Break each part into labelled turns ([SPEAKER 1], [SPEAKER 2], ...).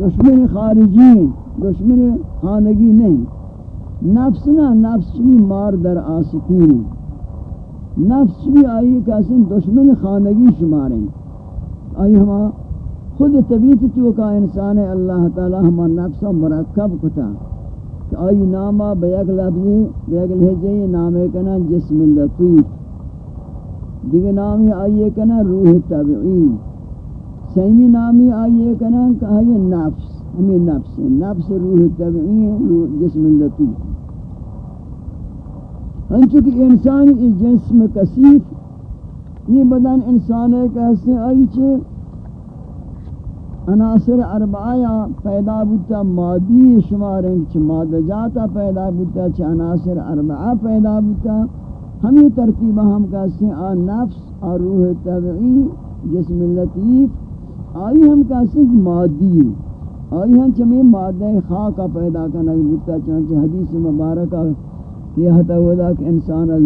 [SPEAKER 1] دشمن خارجی، دشمن خانگی نہیں۔ نفس نہ، نفس بھی مار در آستین نفس بھی آئی کیسے دشمن خانگی شماریں آئی ہما خود طبیعت تو کا انسان ہے اللہ تعالی ہما نفس مرکب کتا۔ کہ آئی نامہ بیگ لفظی بیگ لہجے نامے کنا جسم لطیف۔ دیگر نامی آئیے کنا روح طبعی۔ سیمی نامی آئیے کنا کہ آئیے نفس، ہمیں نفس ہے۔ نفس روح طبعی ہے جسم لطیف ہنچو کہ انسانی جسم کثیف، یہ بدن انسان ہے کہ اس سے آئی چھے۔ عناصر اربعہ پیدا بودتا، مادی شماریں چھ مادجاتا پیدا بودتا چھ عناصر اربعہ پیدا بودتا۔ ہمیں ترتیبہ ہم کہتے ہیں آ نفس، آ روح طبعی، جسم لطیف۔ آئی ہم کہتے ہیں مادی آئی ہم چمی مادہ خاکہ پیدا کرنا بودتا چنانچہ حدیث مبارکہ کہ حتی ودا کہ انسان از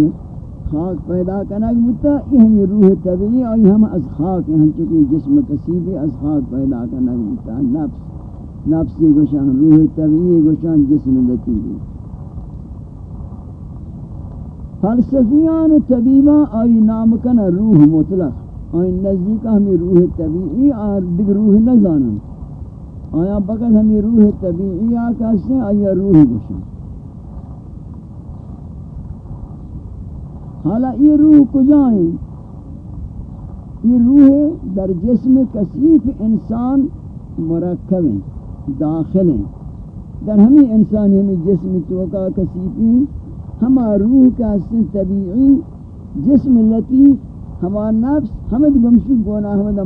[SPEAKER 1] خاک پیدا کرنا بودتا یہ ہمیں روح طبعی آئی ہم از خاک ہیں چونکہ جسم کسیبی از خاک پیدا کرنا بودتا نفس نفسی گوشان، روح طبعی گوشان، جسم لطیفی فلسفیان و طبیبان آئی نام کن روح مطلق۔ آئی نزدیک ہمیں روح طبیعی اور دیکھ روح نہ جانن آیا فقط ہمیں روح طبیعی آکا سے آیا روح گوشن۔ حالا یہ روح کجائیں یہ روح در جسم کثیف انسان مرکب ہیں، داخل ہیں۔ در ہمیں انسان، ہمیں جسم توقع کثیفی ہما روح کا سن طبیعی جسم لطیف ہما نفس حمد گمشو گونا حمد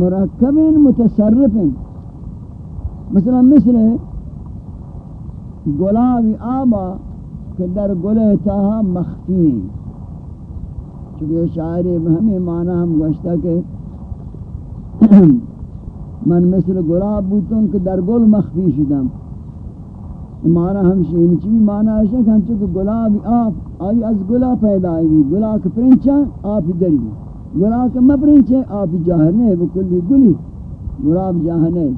[SPEAKER 1] مرکب متصرف مثلا مثل گلاب آبا کہ در گلے تاہا مخفی ہیں چونکہ شاعری ہمیں معنی ہم گوشتا کہ من مثل گلاب بوتون کہ در گل مخفی شدم۔ مانا ہمشی انچی بھی مانا ہے کہ ہنچو کہ گلاب آپ آئی از گلا پیدا آئی گلا کے پرنچا آپ دری گلا کے مپرنچے آپ جاہر نہیں بکلی گلی گلاب جاہر نہیں۔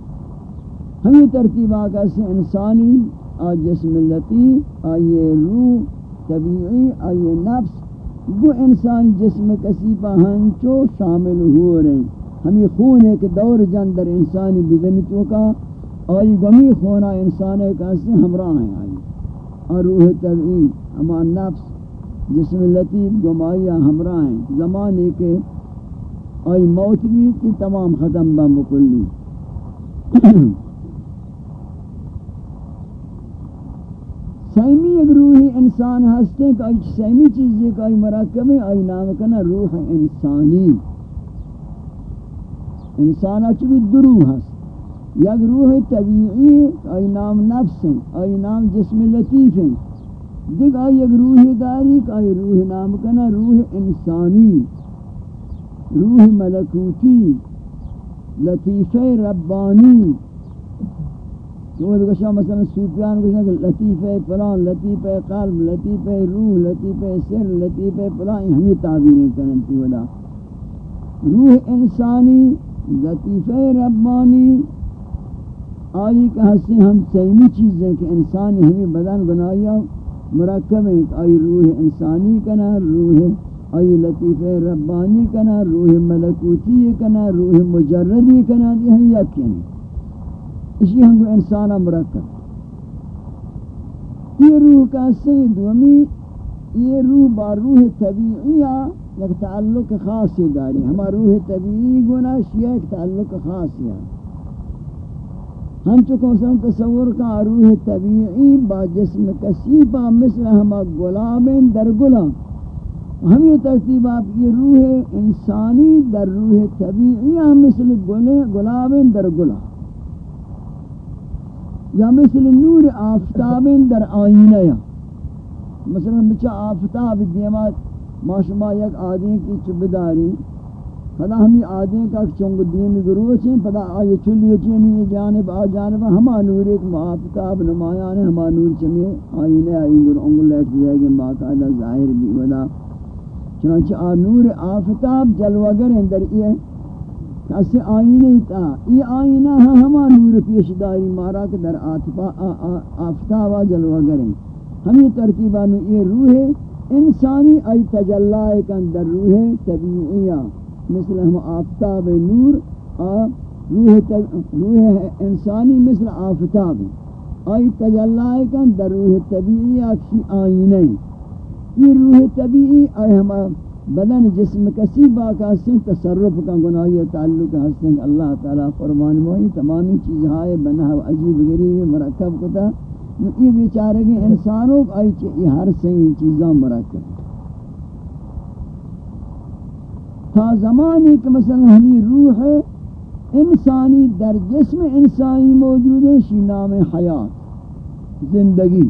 [SPEAKER 1] ہمیں ترتیب آگا سے انسانی آ جسم لطی آئیے روح طبیعی آئیے نفس گو انسانی جسم کسیپا ہنچو شامل ہو رہے ہیں۔ ہمیں خون ہے کہ دور جان در انسانی بدنتوں کا آئی گمی خونا انسان ایک ایسے ہمراہ ہیں آئی۔ اور روح طبعی ہما نفس، جسم لطیف گمائیہ ہمراہ ہیں۔ زمانے کے آئی موت بھی کی تمام ختم با مکلی سیمی ایک روحی انسان ہستے کہ آئی سیمی چیزیں کہ آئی مراکب ہے، آئی نام کنا روح انسانی۔ انسان اچھ بھی درو ہست یک روح طبیعی آئی نام نفس ہیں آئی نام جسم لطیف ہیں۔ دیکھ آئی یک روح داری آئی روح نام کنا، روح انسانی، روح ملکوتی، لطیف ربانی۔ تو وہ کہا مثلا سوپیان کہا کہ لطیف فلان، لطیف قلب، لطیف روح، لطیف سر، لطیف فلان ہمیں تعبیریں کریں تی ودا روح انسانی، لطیف ربانی آئی کہ ہستے ہم سیمی چیزیں کہ انسانی ہمیں بدن بنایا، مرکب ہیں، آئی روح انسانی کنا، روح آئی لطیف ربانی کنا، روح ملکوتی کنا، روح مجردی کنا دی ہم یقین اسی ہم کو انسانا مرکب۔ یہ روح کا سید ومی یہ روح با روح طبیعیہ یک تعلق خاصی داری۔ ہما روح طبیعی گناہ شیئے ایک تعلق خاصی ہے ہم چکو سن تصور کا روح طبیعی با جسم کسیبا مثل ہما گلابین در گلا ہم یہ ترتیب آپ یہ روح انسانی در روح طبیعی ہم مثل گلابین در گلا یا مثل نور آفتابین در آئینہ یا مثلا بچہ آفتاب دیمات ما شما یک آدمی کی چبداری پدا ہمی آدیں کا چونگ دین گروہ چھیں پدا آئی چلی چینی جانب، آ جانب، ہما نور ایک معافتاب نمایان ہما نور چمی آئینے آئی گر انگل لیٹ جائے گے، باقاعدہ ظاہر بھی ودا۔ چنانچہ آ نور آفتاب جلوگر ہیں در یہ کسی آئینہ تا۔ یہ آئینہ ہما نور پیش داری مارا کہ در آفتابہ جلوہ گریں ہمیں ترتیبہ یہ روح انسانی ای تجلہ کن در روح طبیعیہ۔ مثل ہم آفتاب نور روح, روح انسانی مثل آفتاب۔ ای تجلہ کن در روح طبیعیہ کسی آئینہ۔ یہ روح طبیعی ای ہم بدن جسم کسی باقا سن تصرف کا گناہی تعلق حسن۔ اللہ تعالی فرمان موئی تمامی چیزہائے بنہ و عجیب غریب مرکب کتا۔ یہ بیچارے گی انسانوں کا یہ ہر سنگی چیزاں مرکب۔ تا زمانی کہ مثلا ہمیں روح انسانی در جسم انسانی موجود ہے شی نام حیات، زندگی.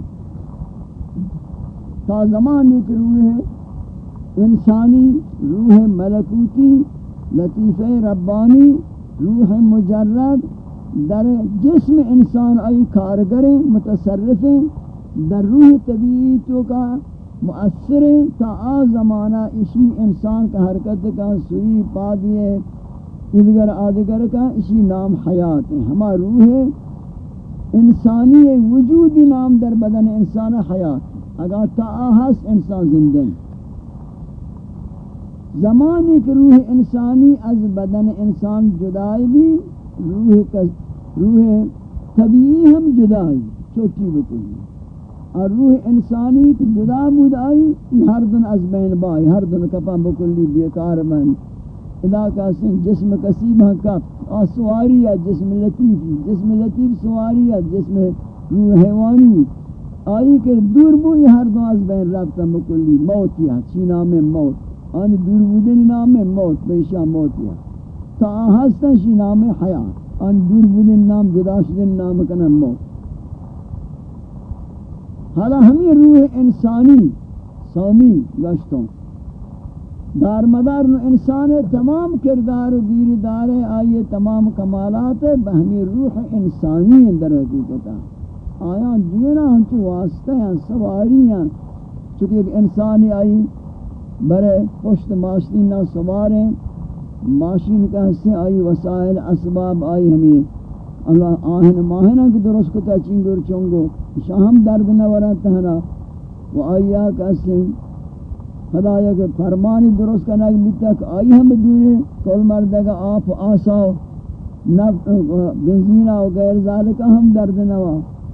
[SPEAKER 1] تا زمانی کہ روح انسانی، روح ملکوتی لطیف ربانی، روح مجرد در جسم انسان آئی کارگریں متصرفیں در روح طبیعی تو کا مؤثر تا آ زمانہ اسی انسان کا حرکت کا سوئی پا دیے ادگر آدگر کا اسی نام حیات ہے۔ ہما روح انسانی وجودی نام در بدن انسان حیات اگر تا آہس انسان زندہ ہے۔ زمانی کہ روح انسانی از بدن انسان جدائی بھی، روح روح طبیعی ہم جدائی، چوٹی بکلی۔ اور روح انسانی کی جدا مدائی یہ ہر دن از بین بائی، ہر دن کپا بکلی بیکار من۔ ادا کا سن جسم کسیب ہاں کپ اور سواری یا جسم لطیف جسم لطیف سواری یا جسم روح حیوانی۔ آئی کہ دور بو، یہ ہر دن از بین رابطہ مکلی۔ موت یا چینا میں موت؟ آن دور بودن نام موت بیشا موت یا۔ تا ہستن شی نام حیات۔ آن دور بودن نام، جدا شدن نام کنا موت۔ حالا ہمیں روح انسانی سومی گشتوں، دار مدار نو انسان تمام کردار و گیردار آئیے تمام کمالات بہمی روح انسانی اندر حقیقتا آیا دینا ہم چو واسطہ ہیں، سواری ہیں۔ چونکہ ایک انسانی آئی برے پشت ماشین نہ سواریں ماشین کا حصے آئی، وسائل، اسباب آئی ہمیں۔ اللہ آہن ماہنہ کی درست کتا چنگر چنگو، شاہم درد نہ ورہ تہنا و آئیا کا حصے خدایا کہ فرمانی درست کرنا کہ تک آئی ہم دونے کل مردگا آپ آساو بنزینہ و غیر ذالکہ ہم درد نہ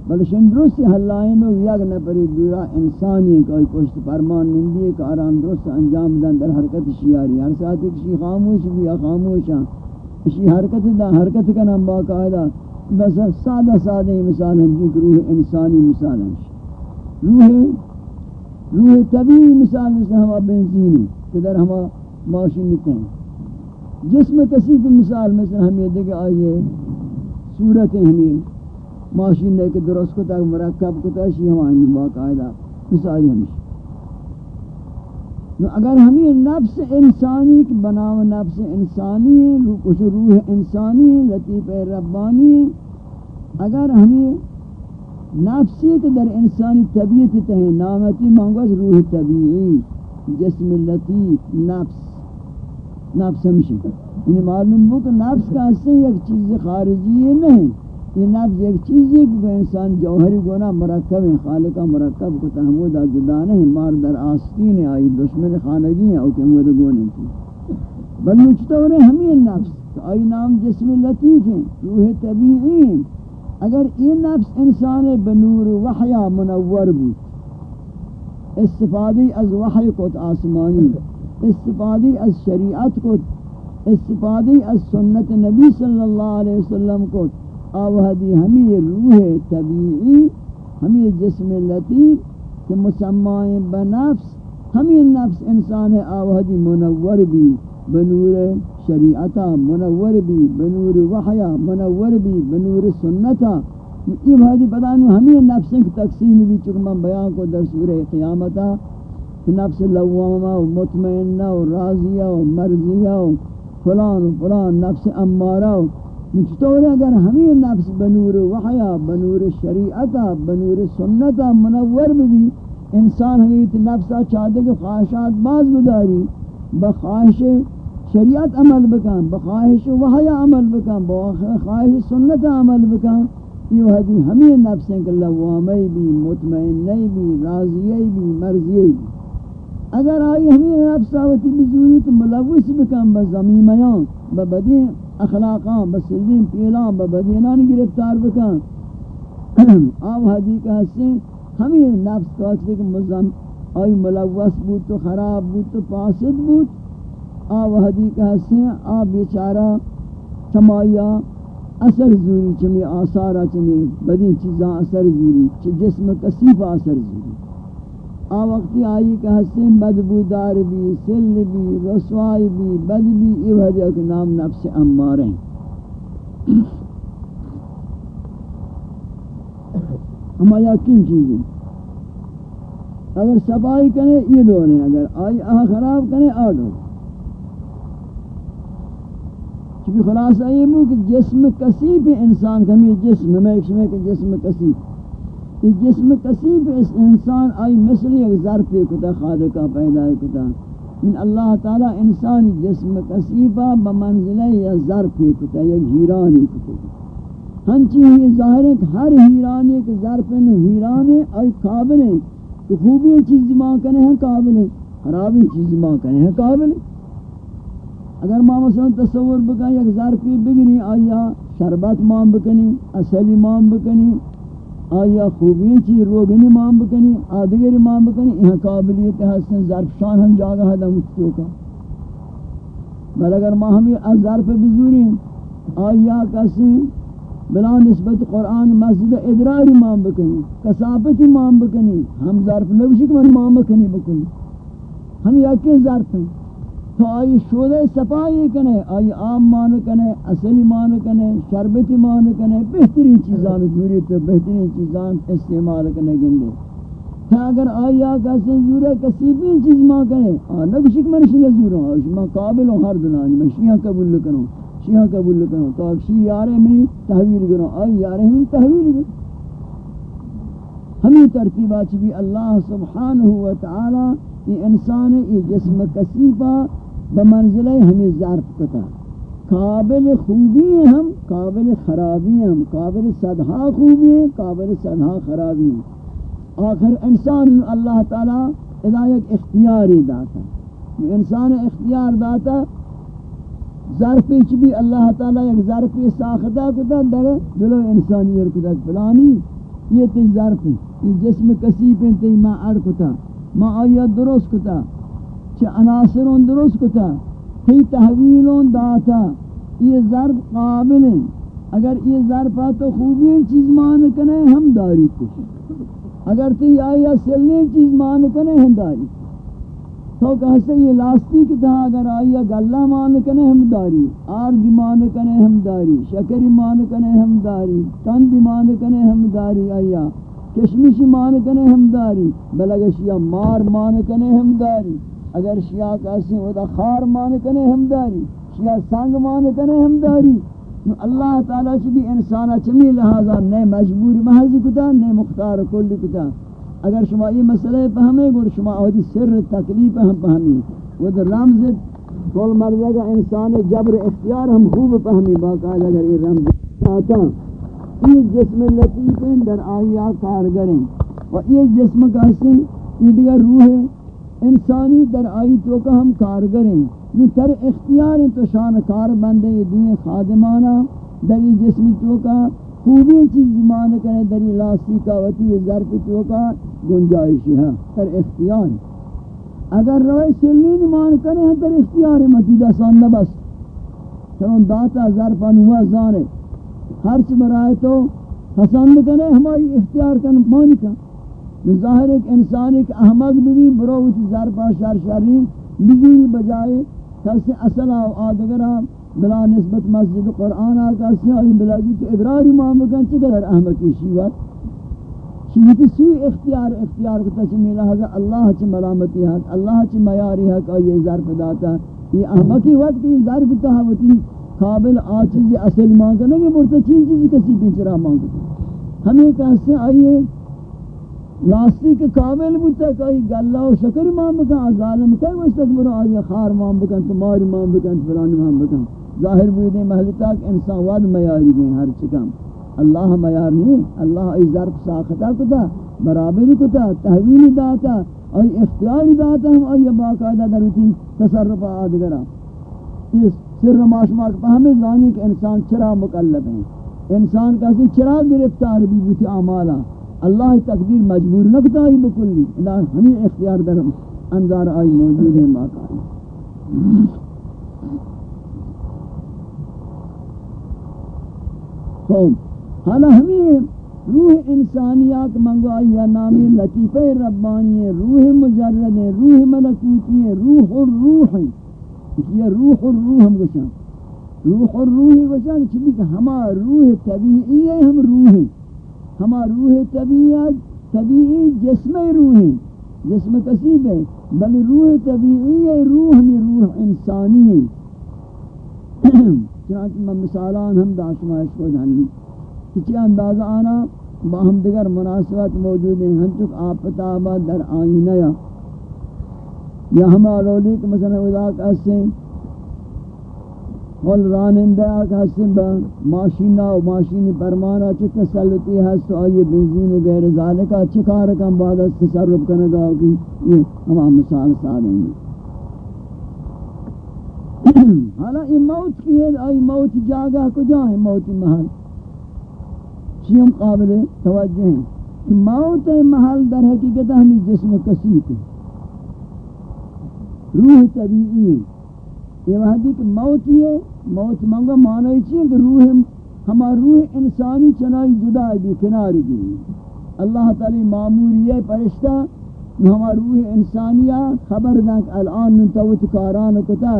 [SPEAKER 1] بلشن درست حلائن و یک نپری دورا انسانی کوئی پشت فرمان، نندی کہ آرام درست انجام دن در حرکت شیاری، ہر ساتھ ایک شی خاموش بھی یا خاموش ہاں۔ اسی حرکت دا، حرکت کا نام باقاعدہ۔ بس سادہ سادہ مثال ہم جی روح انسانی مثال ہم روح روح طبیعی مثال مثل ہما بنزینی کہ در ہما ماشین نتے ہیں۔ جسم کسی کی مثال مثل ہم یہ دیکھ آئیے صورتیں ہمیں ماشین لے کے درست کو تک مرکب کو تشی ہمیں باقاعدہ مثال ہمیشہ اگر ہمیں نفس انسانی کی بناو نفس انسانی کچھ روح انسانی لطیف ربانی اگر ہمیں نفسی کے در انسانی طبیعت تہیں نامتی مانگوش روح طبیعی، جسم لطیف، نفس نفس ہمشہ یعنی معلوم ہو کہ نفس کا حصہ ایک چیز خارجی ہے نہیں۔ یہ نفس ایک چیز ہے کہ انسان جوہری گونا مرکب ہے خالقہ مرکب کو تحمود جدا نہیں مار در آستین آئی دشمن خانگی ہیں اوکے مود گونے کی بل مجتور ہمیں نفس آئی نام جسم لطیف ہیں، روح طبیعی ہیں۔ اگر یہ نفس انسان بنور وحیا منور بود، استفادی از وحی کت آسمانی، استفادی از شریعت کت، استفادی از سنت نبی صلی اللہ علیہ وسلم کت آوہدی ہمیں روح طبیعی، ہمیں جسم لطیف کہ مسمائیں بنفس، ہمیں نفس انسان آوہدی منور بھی، بنور شریعتا منور بھی، بنور وحیا منور بھی، بنور سنتا یہ بھادی بدانو ہمیں نفس کی تقسیم بھی چکہ میں بیان کو در سورہ قیامتا کہ نفس لوامہ و مطمئنہ و راضیہ و مرضیہ و فلان و فلان، نفس امارہ چطور اگر ہمیں نفس بنور وحیا، بنور شریعتا، بنور سنتا منور بھی، انسان ہمیں نفسا چاہتے کہ خواہشات باز بداری، بخواہش شریعت عمل بکن بخواہش وحی عمل بکن بخواہش سنت عمل بکن یہ حدی ہمیں نفس ہیں کہ لوامی بھی، مطمئنی بھی راضی بھی مرضی بھی۔ اگر آئی ہمیں نفس آوتی بزوری تو ملوث بکن بزمیمیان ببدی اخلاقان بسلیم پیلان ببدینان گرفتار بکن. آو حدی کا حسین ہمیں نفس کا حسین آئی ملوث بود تو خراب بود تو پاسد بود. آو حدی کا حسین آ بیچارہ چمایا اثر زوری، چمی آثارا، چمی بدین چیزاں اثر زوری، چی جسم کسیف اثر زوری. آ وقتی آئی کہ حسین بدبودار بھی، سل بھی، رسوائی بھی، بد بھی یہ وجہ کہ نام نفس امار ہیں۔ ہم یقین چیزیں۔ اگر صفائی کرے یہ دو ہیں۔ اگر آئی آہ خراب کرے آ دو چونکہ خلاصہ یہ کہ جسم کسی کثیف انسان کا، ہمیں جسم میں ایک شمع کہ جسم کثیف۔ یہ جسم کثیف انسان آئی مثل ایک ظرف کتا خالقہ پیدا کتا۔ ان اللہ تعالی انسان جسم کثیفہ بمنزلہ یا ظرف کتا، یا گیرانی کتا۔ ہنچی ہی ظاہر ہے کہ ہر ہیرانے کے ظرف ہیرانے آئی قابل ہیں کہ خوبی چیز ماں کنے ہیں، قابل ہیں خرابی چیز ماں کنے ہیں، قابل ہیں اگر ما مثلا تصور بکا یک ظرفی بگنی، آیا شربت مام بکنی، اصلی مام بکنی آیا خوبی چی روگنی مام بکنی، آدگری مام بکنی یہاں قابلیت حسن ظرف شان ہم جاگا ہے دم کا بل اگر ما ہمیں از ظرف بزوری آیا کسی بلا نسبت قرآن مسجد ادراری مام بکنی کسافتی مام بکنی ہم ظرف نبشی کہ من مام بکنی بکنی. ہم یکی ظرف ہیں تو آئی شودہ صفائی کنے، آئی عام مان کنے اصلی مان کنے، شربتی مان کنے، بہترین چیزان جوری تو بہترین چیزان استعمال کنے گندے۔ تا اگر آئی آقا سے جورے کسی بھی چیز ماں کنے آنا کشک من شیعہ زوروں آئی میں قابل ہوں ہر دنانی میں شیعہ قبول لکنوں شیعہ قبول لکنوں تو اگر شیعہ یارے منی تحویل کروں آئی یارے منی تحویل کروں ہمیں ترتیبہ چی اللہ سبحانہ وتعالی یہ انسان، یہ جسم کسیفہ بمنزلہ ہمیں ظرف کتا. قابل خوبی ہیں ہم قابل خرابی ہیں ہم قابل صدحہ خوبی ہیں قابل صدحہ خرابی ہیں آخر انسان اللہ تعالی ادا ایک اختیاری داتا. انسان اختیار داتا ظرف بھی اللہ تعالی ایک ظرف ساختہ کتا در جلو انسانی کتا. فلانی، یہ تی ظرف یہ جسم کسیب تی ما اڑ کتا، ما آیت درست کتا. چه عناصرون درست کتا ہی تحویلون داتا یہ ظرف قابل ہیں اگر یہ ظرفہ تو خوبی چیز مان کنے ہم داری کچھ اگر تی آیا سلنے چیز مان کنے ہم داری تو کہتے یہ لاستی کی تھا اگر آیا گلہ مان کنے ہم داری. آرد مان کنے ہم داری. شکری مان کنے ہم داری. تند مان کنے ہم داری. آیا کشمش مان کنے ہم داری. بلگشیا مار مان کنے ہم داری. اگر شیعہ کاسی ہوتا خار مان کنے ہمداری، شیعہ سنگ مان کنے ہمداری۔ اللہ تعالیٰ چی بھی انسانا چمی لہذا نئے مجبور محضی کتا، نئے مختار کلی کتا۔ اگر شما یہ مسئلہ پہمیں گوڑ، شما آدھی سر تکلیف ہم پہمی وہ در رمز کل مرضہ کا انسان جبر اختیار ہم خوب پہمی باقاعدہ اگر یہ رمز آتا، یہ جسم لطیفیں در آئیہ کارگریں و یہ جسم کا حسن یہ دیگر روح ہے انسانی در آئی تو کا ہم کارگریں نو تر اختیار تو شان کار بندے یہ دنیا خادمانا در یہ جسم تو کا خوبی چیز مان کرے در یہ لاسی کا وطی ظرف تو کا گنجائشی ہے تر اختیار اگر روئے سلین مان کرے ہیں تر اختیار متیدہ سان نبس چنون داتا ظرفا نوا زانے ہر چی برائے تو پسند کرے ہماری اختیار کن مان کن ظاہر ایک انسان ایک احمد بھی بروت ظرفا شر شری بزیری بجائے کسی اصلا و آدگرہ بلا نسبت مسجد قرآن آکا سیاہی بلاگی تو ادراری مامکن چقدر احمقی شیوت؟ شیوت سوی اختیار اختیار کتا چمی لحظہ اللہ چی ملامتی حق، اللہ چی میاری حق، آئی ظرف داتا۔ یہ احمقی وقت کی ظرف تحوتی قابل آ چیزی اصل مانگا نہیں بورتا چین چیزی کسی پینچرا مانگا ہمیں کہتے ہیں آئیے؟ لاستی کے قابل بودتا کہ آئی گلہ و شکر مان بکن ظالم کئی وشتک برو آئی خار مان بکن تمہاری مان بکن، فلانی مان بکن. ظاہر بودے محلی تاک انسان واد میاری گئیں ہر چکم اللہ میار نہیں اللہ ای ظرف ساختہ کتا، برابر کتا، تحویل داتا، ای اختیاری داتا ہم ای باقاعدہ دروتی تصرف آدگرہ اس سر ماشماک پہمیں زانی کہ انسان چرا مکلب ہیں؟ انسان کا سن چرا گرفتار بھی بوتی آمالا؟ اللہ تقدیر مجبور نکتا ہی بکلی، اللہ ہمیں اختیار در انظار آئی موجود ہیں باقاعدہ خوب، حالا ہمیں روح انسانیات منگوائی یا نامی لطیفہ ربانی ہے، روح مجرد ہے، روح ملکوتی ہے، روح الروح ہے یہ روح الروح ہم گوشاں روح الروح گوشاں چلی کہ ہما روح طبیعی ہے، ہم روح ہیں۔ ہما روح طبیعی طبیعی جسم روح ہیں جسم کسیب ہے بل روح طبیعی ہے، روح ہمیں روح انسانی ہے۔ چنانچہ میں مثالان ہم داشمائش کو جانلی کچھ اندازہ آنا باہم دیگر مناسبت موجود ہیں، ہم چک آفتابہ در آئینہ یا یا ہمارا لیک مثلا ادا کہتے قل رانندہ کہتے با ماشینہ و ماشینی پرمانہ چھ تسلطی ہے تو آئیے بنزین و غیر ذالکہ چکار کم بعد از تصرف کنگا کی یہ ہم مثال سادیں گے حالا یہ موت کی ہے؟ آئی موت جاگہ کو جائیں موت محل۔ چیم قابل توجہ ہیں؟ موت محل در حقیقت ہمیں جسم کسیت ہے۔ روح طبیعی ہے۔ یہ وحدی کہ موت ہی ہے۔ موت منگو معنی چیئے کہ روح ہما روح انسانی چنائی جدا بھی کنار گئی اللہ تعالی معمولی ہے پرشتہ ہما روح انسانیہ خبر دنک الان ننتوت کاران کتا۔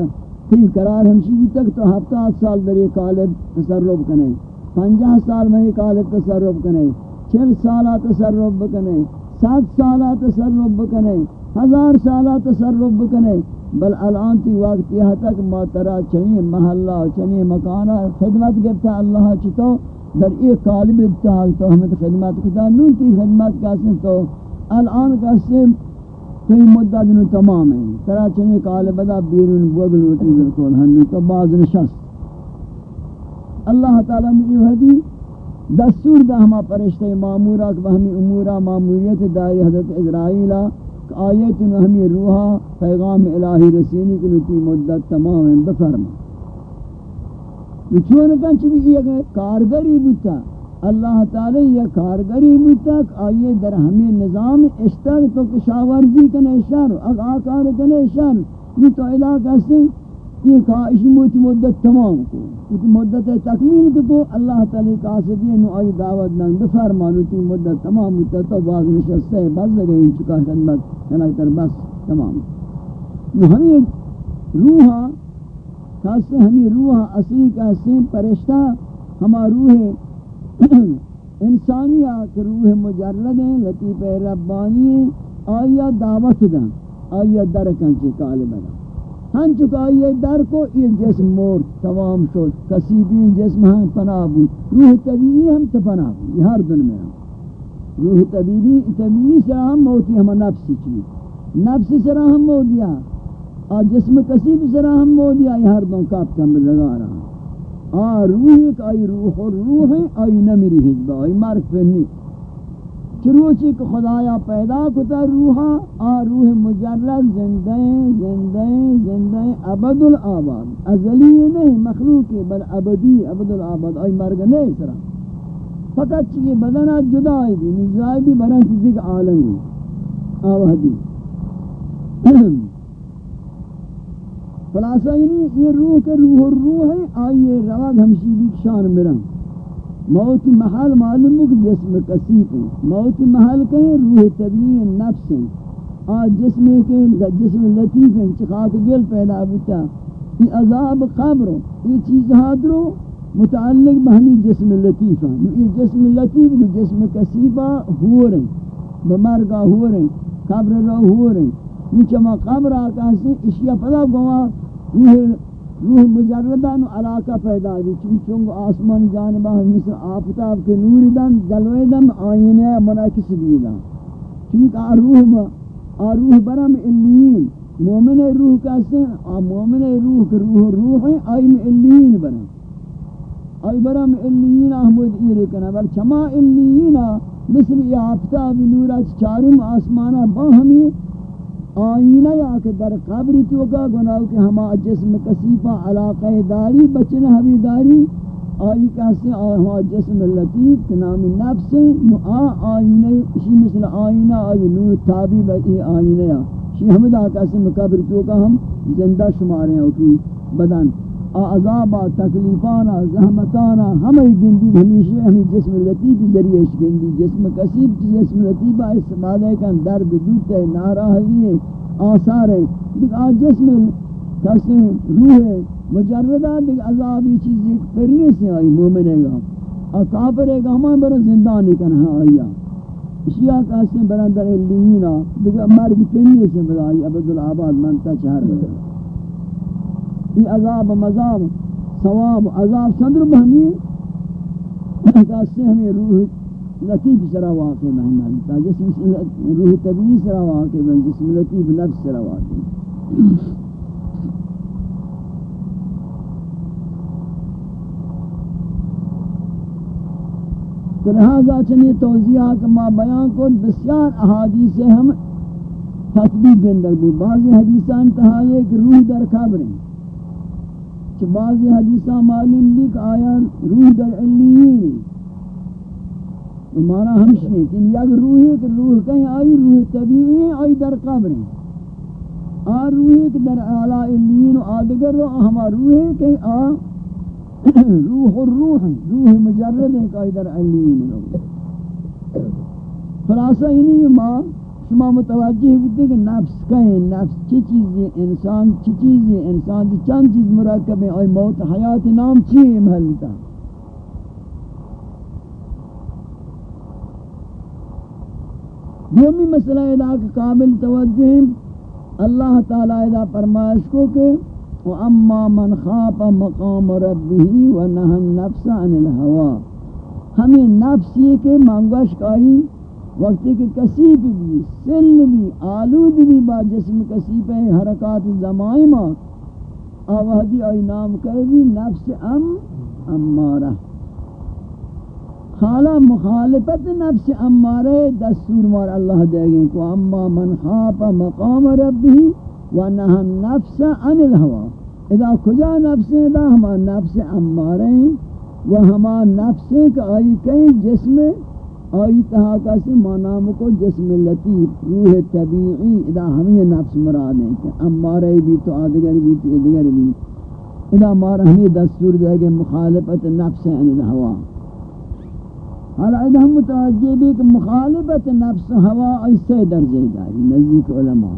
[SPEAKER 1] تین قرار ہمشی بھی تک تو ہفتہ سال در یہ قالب تصرف کنے پنجہ سال میں یہ قالب تصرف کنے چل سالہ تصرف بکنے سات سالہ تصرف بکنے ہزار سالہ تصرف بکنے بل الان تی وقت یہ تک ما ترا چنی محلہ، چنی مکانہ خدمت گفتا اللہ چتو در ایک قالب اتحال تو ہمیں خدمت کتا نون تی خدمت کاسم تو، الان کاسم تی مدت نو تمام ہے ترا چنی قالب دا بیرون بوگلوٹی بالکل ہنو تو بعض نشست۔ اللہ تعالی میں یہ حدی دستور دا ہما پرشتہ معمورہ کہ ہمیں امورہ معموریت داری حضرت اسرائیلہ۔ آیت نو ہمیں روحا پیغام الہی رسینی کو نتی مدت تمام بفرما۔ چون کن چوی یہ کارگری بوتا، اللہ تعالی یہ کارگری بوتا آئیے در ہمیں نظام اشتر تو کشاورزی کنے شر اگ آکار کنے شر یہ تو علاقہ سے یہ کہا اسی موتی مدت تمام کو۔ تی مدت تکمیل کو اللہ تعالی کا قاصدی نو آئی دعوت نان بفرمانو تی مدت تمام ہوتا تو باز نشستے ہے بس لگے ان چکا خدمت یعنی بس، تمام۔ نو ہمیں روحا خاصے ہمیں روحا اصلی کہتے ہیں پرشتہ ہما روح انسانی آکر روح مجرد ہیں، لطیف ربانی ہیں، آیا دعوت دیں آیا درکن چی کالب دیں ہن چکا یہ در کو یہ جسم مور تمام شد، کسی بھی جسم ہم پناہ بود۔ روح طبیعی ہم تپناہ بود، یہ ہر دن میں ہم۔ روح طبیعی طبیعی سے ہم موتی، ہم نفسی چیز نفس سرا ہم مو دیا اور جسم کسی بھی سرا ہم مو دیا یہ ہر دن کاپ کم لگا رہا۔ آ روح ایک آئی روح، اور روح ہے آئی نمیری حجبہ آئی مرک پہنی چروچی کہ خدایا پیدا کتا روحا، آ روح مجرد زندہ زندہ زندہ عبد العباد ازلی نہیں، مخلوق بل عبدی عبد العباد آئی مرگ نہیں سرا۔ فقط چیئے بدنہ جدائی بھی نجائی بھی برن چیزی کا عالمی آوہدی خلاصہ یعنی یہ روح کے روح الروح ہے، آئیے رواد ہمشی بھی شان مرن موت محل معلوم ہے کہ جسم کثیف ہے۔ موت محل کہیں روح طبیعی نفس ہیں آج جسم کے جسم لطیف ہیں چخاک گل پیدا ہوتا۔ یہ عذاب قبر یہ چیز حاضرو متعلق بہمی جسم لطیفہ یہ جسم لطیف ہے، جسم کثیفہ ہو رہے بمرگا ہو رہے قبر رو ہو رہے یہ چما قبر آکا سے اشیاء پدا گوا۔ روح روح مجردان علاقہ پیدا دی چونچنگ آسمان جانبہ مثل آفتاب کے نور دن جلوے دن آئینے منعکس بھی دن چونکہ آ روح روح برم علیین مومن روح کہتے ہیں مومن روح کہ روح روح ہیں آئی میں علیین برم. آئی برم علیین احمد ایرے کنا بل چما علیین مثل یہ آفتاب نورا، چارم آسمانا با ہمیں آئینہ یا کہ در قبر تو کا گناہ کہ ہما جسم کسیفہ علاقہ داری، بچن حبی داری، آئی کہتے ہیں ہما جسم لطیف کے نام نفس آ آئینہ، اسی مثل آئینہ، آئی نور تابی بئی آئینہ یا۔ شی حمدہ کہتے ہیں قبر تو کا ہم زندہ شمارے ہیں کی بدن۔ عذابا، تکلیفانا، زحمتانا، ہمیں گندی، ہمیشہ ہمیں جسم لطیف ذریعے گندی، جسم کسیب کی جسم لطیفہ استعمال کن درد دوت ہے ناراحتی ہے آثار ہے دیکھ، آج جسم کسی روح ہے مجردہ، دیکھ عذابی چیزی پرنے سے آئی مومنے گا، اور کافر ہے گا ہمیں برا زندانی کن ہاں آئیا اشیاء کہتے ہیں در اللینا دیکھ، مرگ پرنے سے بدائی عبدالعباد منتا چہر گا یہ عذاب مذاب، ثواب عذاب صدر بہمی کہتے ہمیں روح لطیف سرا واقع بہن تا جسم روح طبیعی سرا واقع بہن جسم لطیف نفس سرا واقع تو لہذا چنی توضیحہ کہ ما بیان کو بسیار احادیث ہم تطبیق گندر بود۔ بعضی حدیثان تہائے کہ روح در قبریں کہ بعضی حدیثہ معلوم بھی کہ آیا روح در علیین مانا ہمشی ہے کہ یک روح ہے کہ روح کہیں آئی، روح طبیعی ہے، آئی در قبر ہے۔ آ روح ہے کہ در اعلیٰ علیین و آدگر رو ہما روح ہے کہ آ روح الروح روح مجرد ہے کہ آئی در علیین رو خلاصہ ہی نہیں ماں شما متوجہ ہوتے کہ نفس کہیں نفس چی چیزی انسان چی چیزی انسان دی چند چیز مرکب ہے اور موت حیات نام چی ہے محلتا دومی مسئلہ ادا کہ قابل توجہ ہیں اللہ تعالی ادا فرمائش کو کہ وَأَمَّا مَنْ خَافَ مَقَامَ رَبِّهِ وَنَهَا النَّفْسَ عَنِ الْهَوَى۔ ہمیں نفس یہ کہ مانگوش کائی وقتی کہ کسیب بھی سل بھی، آلود بھی با جسم کسیب ہے، حرکات زمائمہ آوہدی آئی نام کرے بھی نفس ام، امارہ۔ خالا مخالفت نفس امارہ دستور مار اللہ دے گئے کو اما من خاپ مقام ربی ونہا النفس عن الہوا۔ اذا کجا نفس ادا ہما نفس امارہ ہیں، و ہما نفس کا آئی کئی جسم آئی تہا کسی مانام کو جسم لطیف، روح طبیعی، ادا ہمیں نفس مراد ہیں کہ امارے بھی تو آدگر بھی تو ادگر بھی۔ ادا مارا ہمیں دستور دے گے مخالفت نفس عن الہوا حالا ادا ہم متوجہ بھی کہ مخالفت نفس ہوا ایسے درجہ داری، نزدیک علماء۔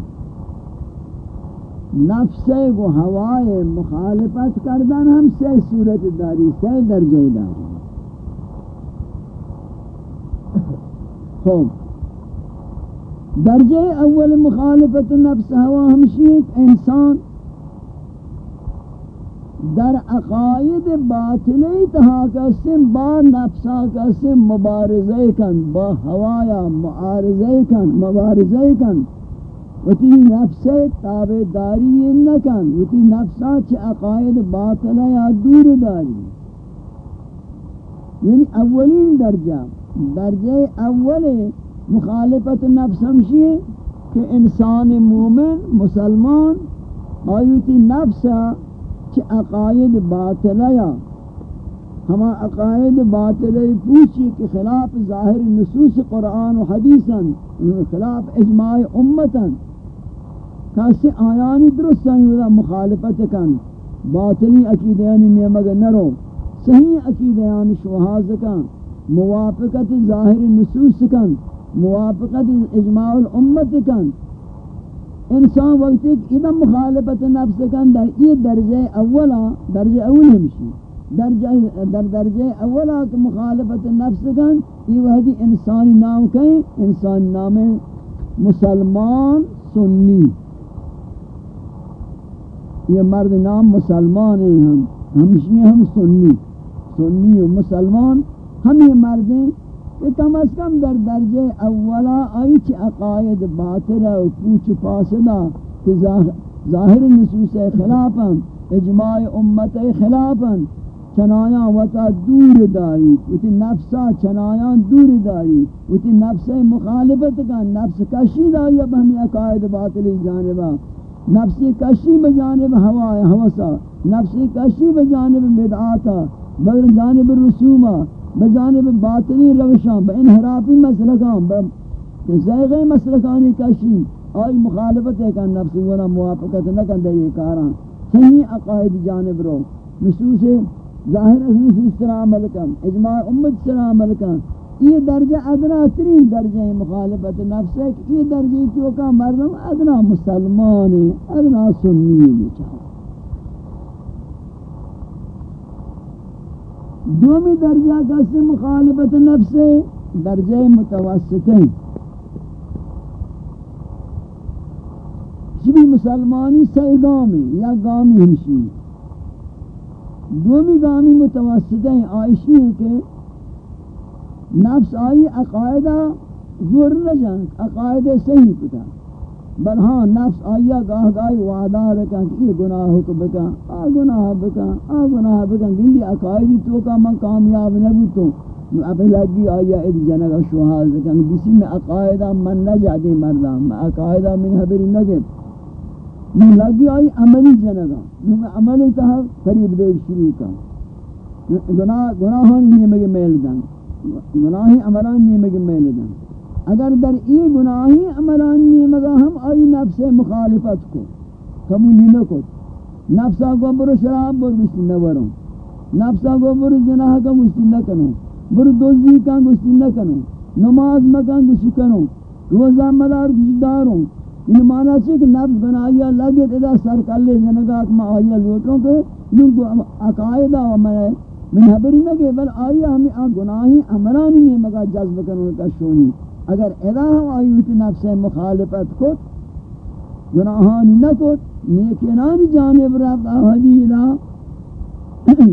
[SPEAKER 1] نفس کو ہوائے مخالفت کردن ہم سے صورت داری، سے درجہ داری۔ خوب درجہ اول مخالفت نفس ہوا ہمشیت انسان در عقائد باطلی تہا کسیم با نفسا کسیم مبارزے کن، با ہوایا معارضے کن مبارزے کن. وتی نفس تابداری نکن وتی نفسا چھ عقائد باطلہ یا دور داری. یعنی اولین درجہ درجہ اول مخالفت نفس ہمشی ہے کہ انسان مومن، مسلمان، آیوتی نفس چھ عقائد باطلیا ہما عقائد باطلی پوچھی کہ خلاف ظاہر نصوص قرآن و حدیثا خلاف اجماع امتا کسی آیانی درست ہیں مخالفت کن، باطلی عقیدیانی نیمگ نرو صحیح عقیدیانی شوحاز کن۔ موافقت ظاہر نصوص کن، موافقت اجماع الامت کن. انسان وقت ایک ادم مخالفت نفس کن، در یہ درجہ اولا، درجہ اول ہمشی درجہ، در درجہ اولا کہ مخالفت نفس کن یہ وحدی انسانی نام کہیں انسان نام مسلمان سنی. یہ مرد نام مسلمان ہیں، ہم ہمشی ہم سنی. سنی و مسلمان ہم یہ کہ کم از کم در درجہ اولا آئی عقائد باطلہ و پوچھ پاسدہ کہ ظاہر نصوص خلافاً اجماع امت خلافاً چنایاں وطا دور داری وتی نفسا چنایاں دور داری وتی نفس مخالفت کا نفس کشی داری اب ہمیں عقائد باطلی جانبا نفسی کشی بجانب ہوا ہوسا نفسی کشی بجانب بدعاتا بجانب رسومہ بجانب باطنی روشاں با انحرافی مسلکاں با زیغی مسلکانی کشی آئی مخالفت ہے کہ نفس ونا موافقت نکن در یہ کاراں صحیح عقائد جانب رو. نصوص ظاہر نصوص سر عمل کن، اجماع امت سر عمل کن. یہ درجہ ادنا ترین درجہ مخالفت نفس ہے کہ یہ درجہ کیوں کا مردم ادنا مسلمان ہے ادنا سنی ہے دومی درجہ کسی مخالفت نفس درجہ متوسط ہیں مسلمانی سی گامی یا گامی ہمشی دومی گامی متوسط ہیں، آئیشی ہیں کہ نفس آئی، عقائدہ زور نجان عقائدہ صحیح کتا۔ بل ہاں نفس آیا گاہ گاہی وعدہ رکھا کہ یہ گناہ کو بکا آ گناہ بکا، آ گناہ بکا، گندی عقائدی تو کا من کامیاب نبو تو۔ اب لگی آیا اد جنگا شوہاز رکھا کسی میں عقائدہ من نجادی مردہ، میں عقائدہ من حبری نگے من لگی آئی عملی جنگا میں عملی تہا قریب دیکھ شروع کا۔ گناہ گناہان نیمگی میل دن۔ گناہی عملان نیمگی میل دن۔ اگر در ای گناہی عملانی مگا ہم آئی نفس مخالفت کو قبولی نہ کو نفسا کو برو شراب بر گشتی نہ برو نفسا کو برو جناح کا گشتی نہ کنو برو دوزی کا گشتی نہ کنو نماز مکان گشتی کنو روزہ مدار گشتی دارو ان معنی سے کہ نفس بنایا لگے تدا سر کلے جنگات ما آیا لوٹوں کے جو عقائدہ و میں من حبری نہ کہ بل آیا ہمیں گناہی عملانی میں مگا جذب کرنے کا شونی۔ اگر ادا ہم آیوت نفس مخالفت کت، گناہانی نکت نیکنانی جانب رفت آہدیدہ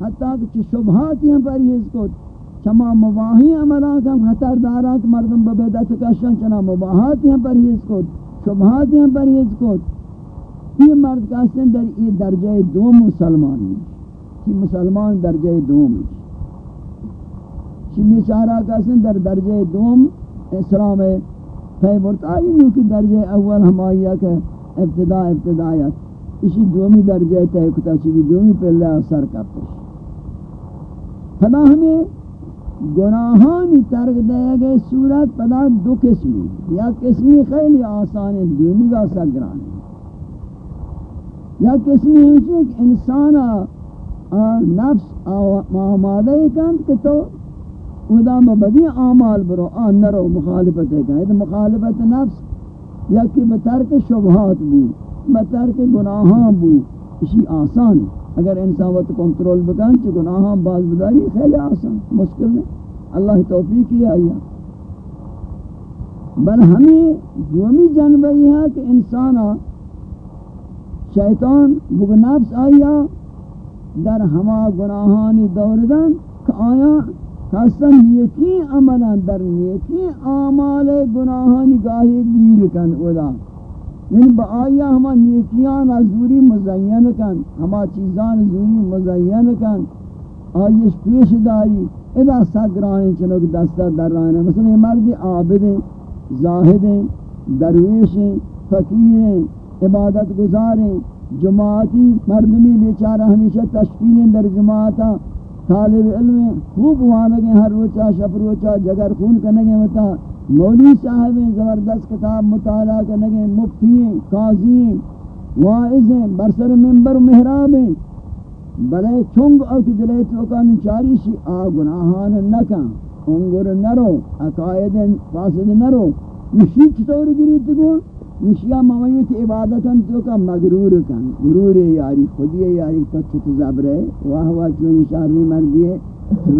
[SPEAKER 1] حتیٰ کہ شبہاتی ہم پریز کت، چما مباہی عملہ کم خطر دارا کہ مردم ببیدت کشن چنا مباہاتی ہم پریز کت شبہاتی ہم پریز کت. یہ مرد کہتے در یہ درجہ دو مسلمانی کہ مسلمان درجہ دوم چی بیچارہ کہتے در درجہ دوم اسلام ہے ہے مرتائی نو کی درجہ اول ہمائیہ کے ابتدا ابتدایت اسی دومی درجہ تے کتا چیزی دومی پہلے اثر کرتے پدا ہمیں گناہانی ترک دے گئے صورت، پدا دو قسمی۔ یا قسمی خیلی آسان ہے، دومی کا سگران یا قسمی ہے کہ انسان نفس آمادہ کند کہ تو خدا بدی اعمال برو، آن نرو، مخالفت ہے۔ کہ مخالفت نفس یا کہ بترک شبہات بو بترک گناہاں بو اسی آسان ہے۔ اگر انسان وقت کنٹرول بکن چھ گناہاں باز بداری، خیلی آسان، مشکل ہے اللہ توفیق کیا آیا بل ہمیں دومی جنبہ یہ ہے کہ انسان شیطان بگ نفس آیا در ہما گناہانی دوردن کہ آیا خاصن نیکی عملا در نیکی آمال گناہانی گاہی گیر کن اولا. یعنی با آیا ہما نیکیان زوری مزین کن ہما چیزان زوری مزین کن. آئیش پیش داری ادا سگرانی چنوک دستا در رہنے مثلا یہ مرد عابد ہیں زاہد ہیں درویش ہیں فقیر ہیں عبادت گزار ہیں جماعتی، مردمی بیچارہ ہمیشہ تشکیل در جماعتا. طالب علم خوب وانگیں ہر روچا شب روچا جگر خون کرنگیں وطا مولی صاحب زبردست کتاب مطالعہ کرنگیں مفتی، قاضی، واعظ، برسر ممبر، محراب، بلے چونگ او کی دلے توکا نچاری شی، آ گناہان نکا انگر نرو، عقائد فاسد نرو نشی چطور گری تگون نشیا ممیت عبادتن تو کا مغرور کن. غرور یاری، خودی یاری، تو چت زبر ہے. واہ واہ چون شاری مردی ہے.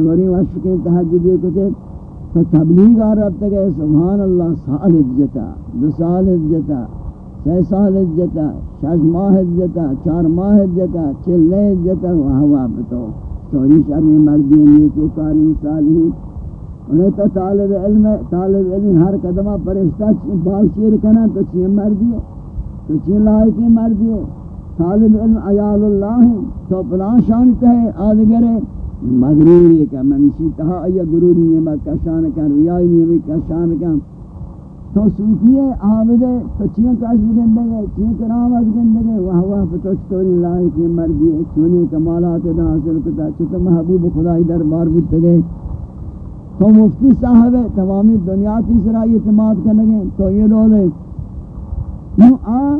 [SPEAKER 1] غری واسط کے تہجد کو تے تو تبلیغ عرب تک ہے سبحان اللہ سال جتا، دو سال جتا، چھ سال جتا، شش ماہ جتا، چار ماہ جتا، چلے جتا، واہ واہ تو توری شاری مردی نے کو کاری صالح انہیں تو طالب علم ہے طالب علم ہر قدمہ پرشتہ بال چیر کنا تو چین مر دیئے تو چین لائقی مر دیئے طالب علم عیال اللہ ہیں، تو پلان شانتا ہے، آدھگر ہے۔ مغروری کہ میں مسی تہا ایا گروری نے میں کشان کن، ریائی نے میں کشان کن۔ تو صوفیہ عابد تو چین کاش بگندے گئے چین کرامت بگندے گئے۔ واہ واہ پتو چطوری لائق یہ مردی ہے، چونے کمالات دا حاصل کتا چھتا محبوب خدای دربار بودتے گئے۔ تو مفتی صاحب ہے، تمامی دنیا کی تیسرا اعتماد کرنے گئے، تو یہ رول ہے نو آ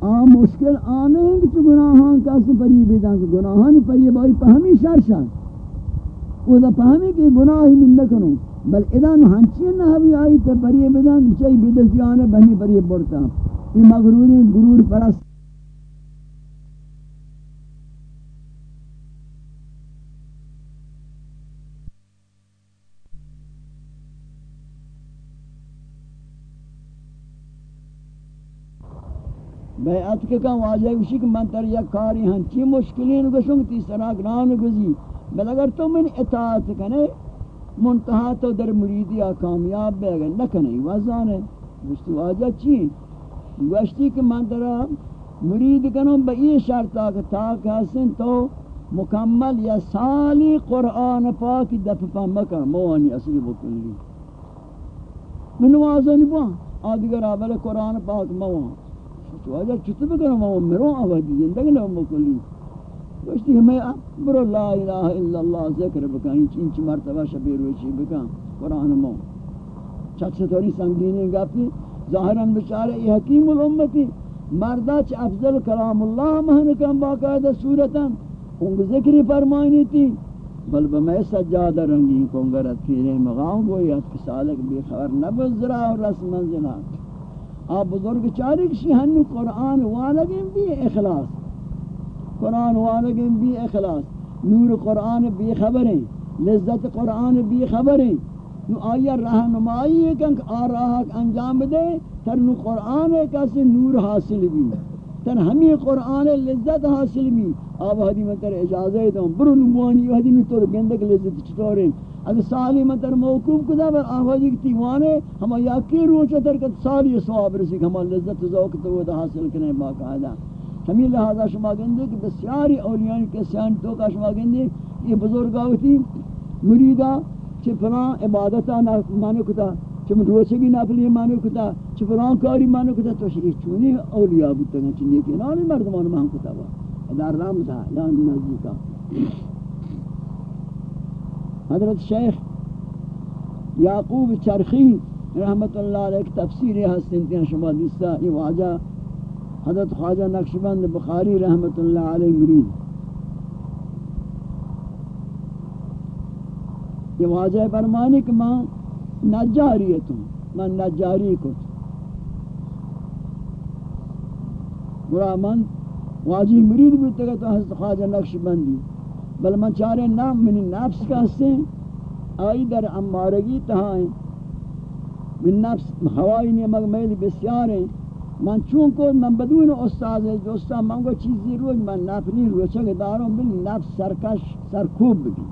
[SPEAKER 1] آ مشکل آنے ہیں کہ گناہاں کیسے پری بیدان کہ گناہاں پری بائی پہمی شر شر۔ وہ دا پہمی کہ گناہی من نکنو بل ادان ہنچی نہ ہوئی آئی تے بری بدن چاہی بدسیانے بہنی بری برتا یہ مغروری گرور پرست بیعت کے کہاں واجہ اسی کہ من تر یک کاری ہن۔ ہنچی مشکلین گشنگ تیسرا گران گزی۔ بل اگر تو من اطاعت کنے، منتہا تو در مریدی کامیاب بے گئے نہ کنے وزان ہے۔ گوشتی واجہ چی؟ گوشتی کہ من درہ مرید کنو با یہ شرط آکا تاک حسن تو مکمل یا سالی قرآن پاک دف پا مکر موانی اصلی بکلی۔ من وازانی با آدگر آبال قرآن پاک موان۔ واجہ چطور بکنو موان مرون آوازی زندگی نو مکلی گوشتی ہمیں برو لا الہ الا اللہ، ذکر بکن چینچ مرتبہ شبیر وچی بکن قرآن مو چک ستوری سنگینی گفتی، ظاہراً بچارے یہ حکیم الامتی مردہ چھ افضل کلام اللہ مہنکم باقاعدہ صورتا انگ ذکری فرمائنی تھی بل بمی سجادہ رنگی کنگرت پھیرے مغاؤں گوئی، ات کسالک بے خبر نبزرا اور رس منزلہ۔ آپ بزرگ چاری کشی ہنو قرآن والگیم بھی اخلاص. قرآن والگیں بھی اخلاص. نور قرآن بھی خبریں. لذت قرآن بھی خبریں. نو آیا رہنمائی ہے کہ آ رہا انجام دے، تر نو قرآن ہے کیسے نور حاصل بھی. تر ہمیں قرآن لذت حاصل بھی. آب حدی میں تر اجازت دوں برو نموانی حدی میں تر گندک لذت چطوریں. اگر سالی میں تر موقوب کدا بر آفادی کی تیوانے ہم یاکی روچہ تر کت سالی سواب رسی کہ ہم لذت ذوق تو حاصل کریں باقاعدہ ہمیں لہذا شما گندے کہ بسیاری اولیان کسیان تو کا شما گندے یہ بزرگ آوتی مریدہ چھ فلان عبادتا مانو کتا چھ من روچگی نافلی مانو کتا چھ فلان کاری مانو کتا، تو شریف چونی اولیاء بودتا گا چھ نیکی نامی مردمان مان کتا با. ادار رام تھا یان نزدی کا حضرت شیخ یعقوب چرخی رحمت اللہ علیہ تفسیر ہستن تیاں شما دیستا، یہ واجہ حضرت خواجہ نقشبند بخاری رحمت اللہ علیہ مرید۔ یہ واجہ فرمانی کہ میں نجاریتوں میں نجاری کو برا، من واجی مرید بھی تگا تو حضرت خواجہ نقشبندی۔ بل من چارے نام منی نفس کا حصے آئی در امارگی تہائیں۔ من نفس ہوائی نمک میل بسیار ہیں۔ من چون کو من بدون استاد دوستا من کو چیزی روز من نفنی روچه دارم بل نفس سرکش، سرکوب بگی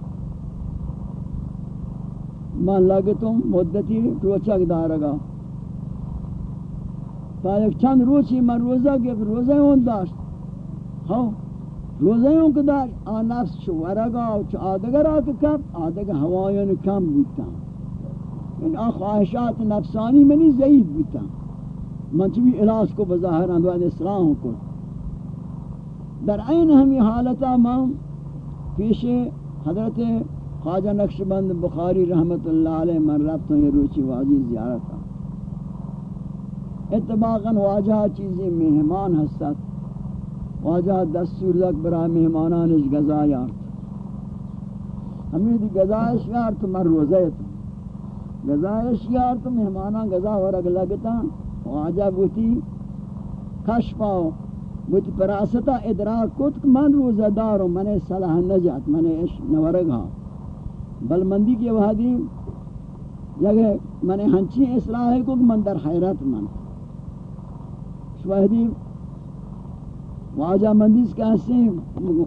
[SPEAKER 1] من لگتم مدتی روچه دارگا تا یک چند روچی من روزه گفت روزه اون داشت۔ ها روزه اون که داشت آن نفس چو ورگا چو آدگر آکه کم آدگر هوایان کم بودتا این آن خواهشات نفسانی منی ضعیف بودتا منچوی علاج کو بظاہر اندوان اسلام کو۔ در عین ہمی حالتا ماں پیش حضرت خواجہ نقشبند بخاری رحمت اللہ علیہ من ربط یہ روچی واجی زیارتا۔ اتباقا واجہ چیزیں مہمان ہستت۔ واجہ دستور لک برا مہمانانش گزا یارت ہمیں دی گزایش یارت من روزیت گزایش یارت مہمانان گزا ورگ لگتا. واجہ بوتی کشفا بوتی پراستا، ادراک کت من روزہ دارو، من صلاح نجات، من اش نورگا. بل مندی کی وحدی جگہ من ہنچی اصلاح کو من در حیرت من. شوہدی واجہ مندیس کا حسین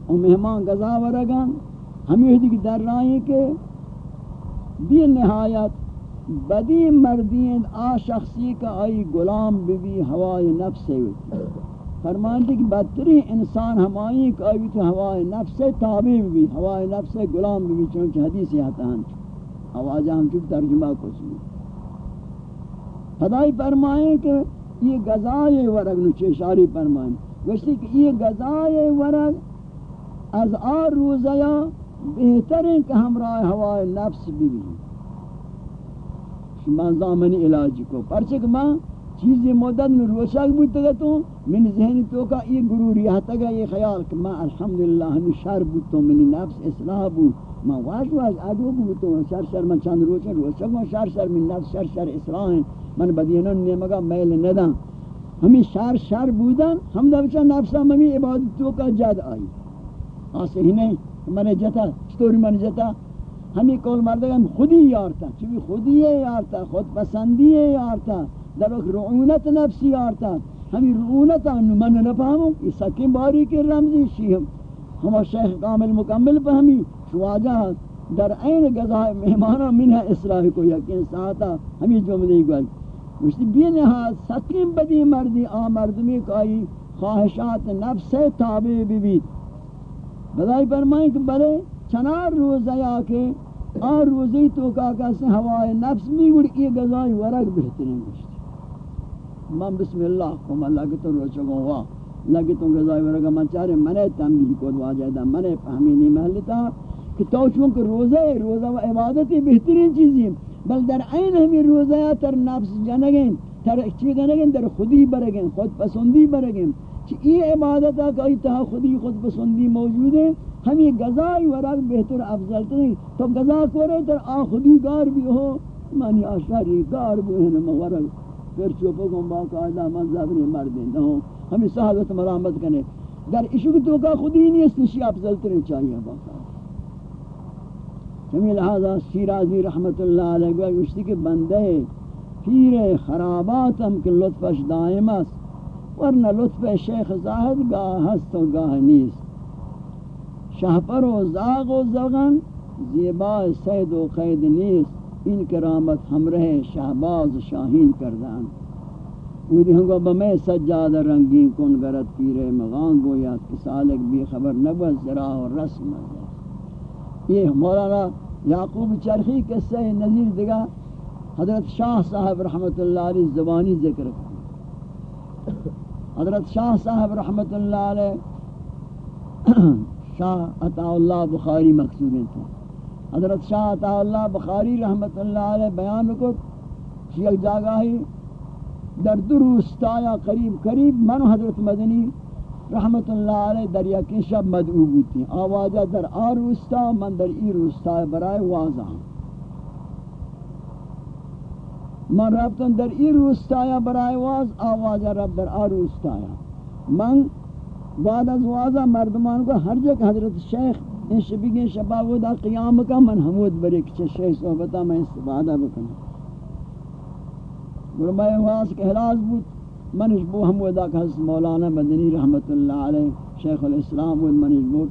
[SPEAKER 1] مہمان گزا ورگا ہمیں ہدی کی در رائیں کہ بھی نہایت بدی مردین آ شخصی کا آئی غلام بھی ہوائے نفس ہے۔ فرمانتی کہ بدتری انسان ہمائی کا آئی تو ہوائے نفس ہے، تابع بھی ہوائے نفس ہے، غلام بھی چونکہ حدیث یہاں ہم آواز ہم چک ترجمہ کو سنی خدای فرمائیں کہ یہ غذائے ورگ نچے اشاری فرمائیں۔ گوشتی کہ یہ غذائے ورگ از آر روزیا بہتر ہے کہ ہمراہ ہوائے نفس بھی بھی شما زامنی علاج کو. پرچک ماں چیزی مدد میں روشک بودتا گا تو، من ذہنی تو کا یہ گرور یہ گا یہ خیال کہ ما الحمدللہ ہمی شر بودتا من نفس اصلاح بود. ما واش واش ادو بودتا شر شر من چند روشن روشک من شر شر، من نفس شر شر اصلاح ہیں من بدینن نیمگا میل ندن ہمی شر شر بودن، ہم دا بچا نفسا ممی عبادتوں کا جد آئی۔ آسے ہی نہیں من جتا چطوری من جتا؟ ہمیں کول مردگا ہم خودی یارتا، چوی خودی یارتا خود پسندی یارتا، در رعونت نفسی یارتا۔ ہمیں رعونت انو من نفہموں یہ سکیں باری کے رمزی شیہم ہما شیخ کامل مکمل پہمی شواجہ در این گزائے مہمانا منہ اصلاح کو یقین ساتا، ہمیں جملے گوئی مجھتی بین ہاں سکیں بدی مردی آ مردمی کائی خواہشات نفس تابع بیت بدائی فرمائیں کہ بلے چنار روزہ کے آ روزی تو کا کسی ہوائے نفس بھی گوڑ یہ گزائی ورگ بہترین گوشتی من بسم اللہ کم اللہ کی تو روچگوں ہوا اللہ کی تو گزائی ورگ من چارے منے تنبیل کو دعا جائدہ منے فہمینی محلتا کہ تو چونکہ روزہ ہے، روزہ و عبادتی بہترین چیزی بل در عین ہمیں روزہ تر نفس جنگیں، تر چی جنگیں، در خودی برگیں، خود پسندی برگیں۔ کہ یہ عبادت ہے کہ اتہا خودی خود پسندی موجود ہے ہمیں غذائی ورق بہتر افضل تھی تو غذا کرے تر آ خودی گار بھی ہو۔ مانی آشاری گار بھی ہے نمہ ورق۔ پھر چوپو کن باقاعدہ من زبری مردین ہوں ہمیں صحابت مرامت کرنے۔ در عشق تو کا خودی نہیں اس نشی افضل ترین چاہیے باقاعدہ۔ ہمیں لہذا شیرازی رحمت اللہ علیہ گویا گوشتی کہ بندے پیر خرابات ہم کہ لطفش دائم است ورنہ لطف شیخ زاہد گاہ ہست و گاہ نیست. شہپر و زاغ و زغن زیبا سید و قید نیست. ان کرامت ہمرہ شہباز شاہین کردان اودی ہنگو بمے سجاد رنگین کن گرد پیرے مغان گویا کسالک بھی خبر نبز ذرا و رسم یہ مولانا یعقوب چرخی قصہ نظیر دگا حضرت شاہ صاحب رحمت اللہ علیہ زبانی ذکر حضرت شاہ صاحب رحمت اللہ علیہ شاہ عطا اللہ بخاری مقصود تھا حضرت شاہ عطا اللہ بخاری رحمت اللہ علیہ بیان کو ایک جگہ ہی در دروستایا قریب قریب من حضرت مدنی رحمت اللہ علیہ دریا کی شب مدعو بوتی آوازہ در آروستا من در ای روستا برائے واضح من رفتن در این روستایا برای واز آواز رب در آ روستایا۔ من بعد از واز مردمان کو ہر جگہ حضرت شیخ ان شبیگی شبا ودا قیام کا، من حمود بری کچھ شیخ صحبتا میں استفادہ بکنم۔ گرمائے واز کہ حلاز بود۔ منش بو حمودا کہ حضرت مولانا مدنی رحمت اللہ علیہ، شیخ الاسلام بود منش بود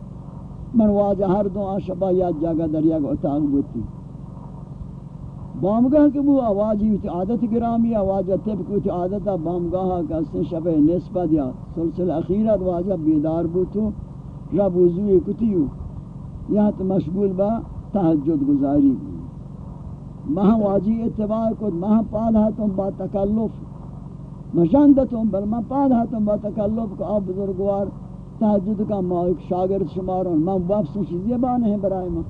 [SPEAKER 1] من واجہ ہر دو آشبا یاد جاگا در یک اتاق بودتی بامگاہ کے وہ آوازی ہوتی عادت گرامی، آواز طب کی ہوتی عادت بامگاہ کا سن شب نسبت یا سلسل اخیرت واجہ بیدار بوتو رب وضوی کتیو یہاں تو مشغول با تحجد گزاری۔ مہا واجی اتباع کت مہا پادھاتم با تکلف۔ مشاندتم بل ما پادھاتم با تکلف کو آپ بزرگوار تحجد کا ما ایک شاگرد شمارون ما واپس چیزی بانے ہیں برائے ما.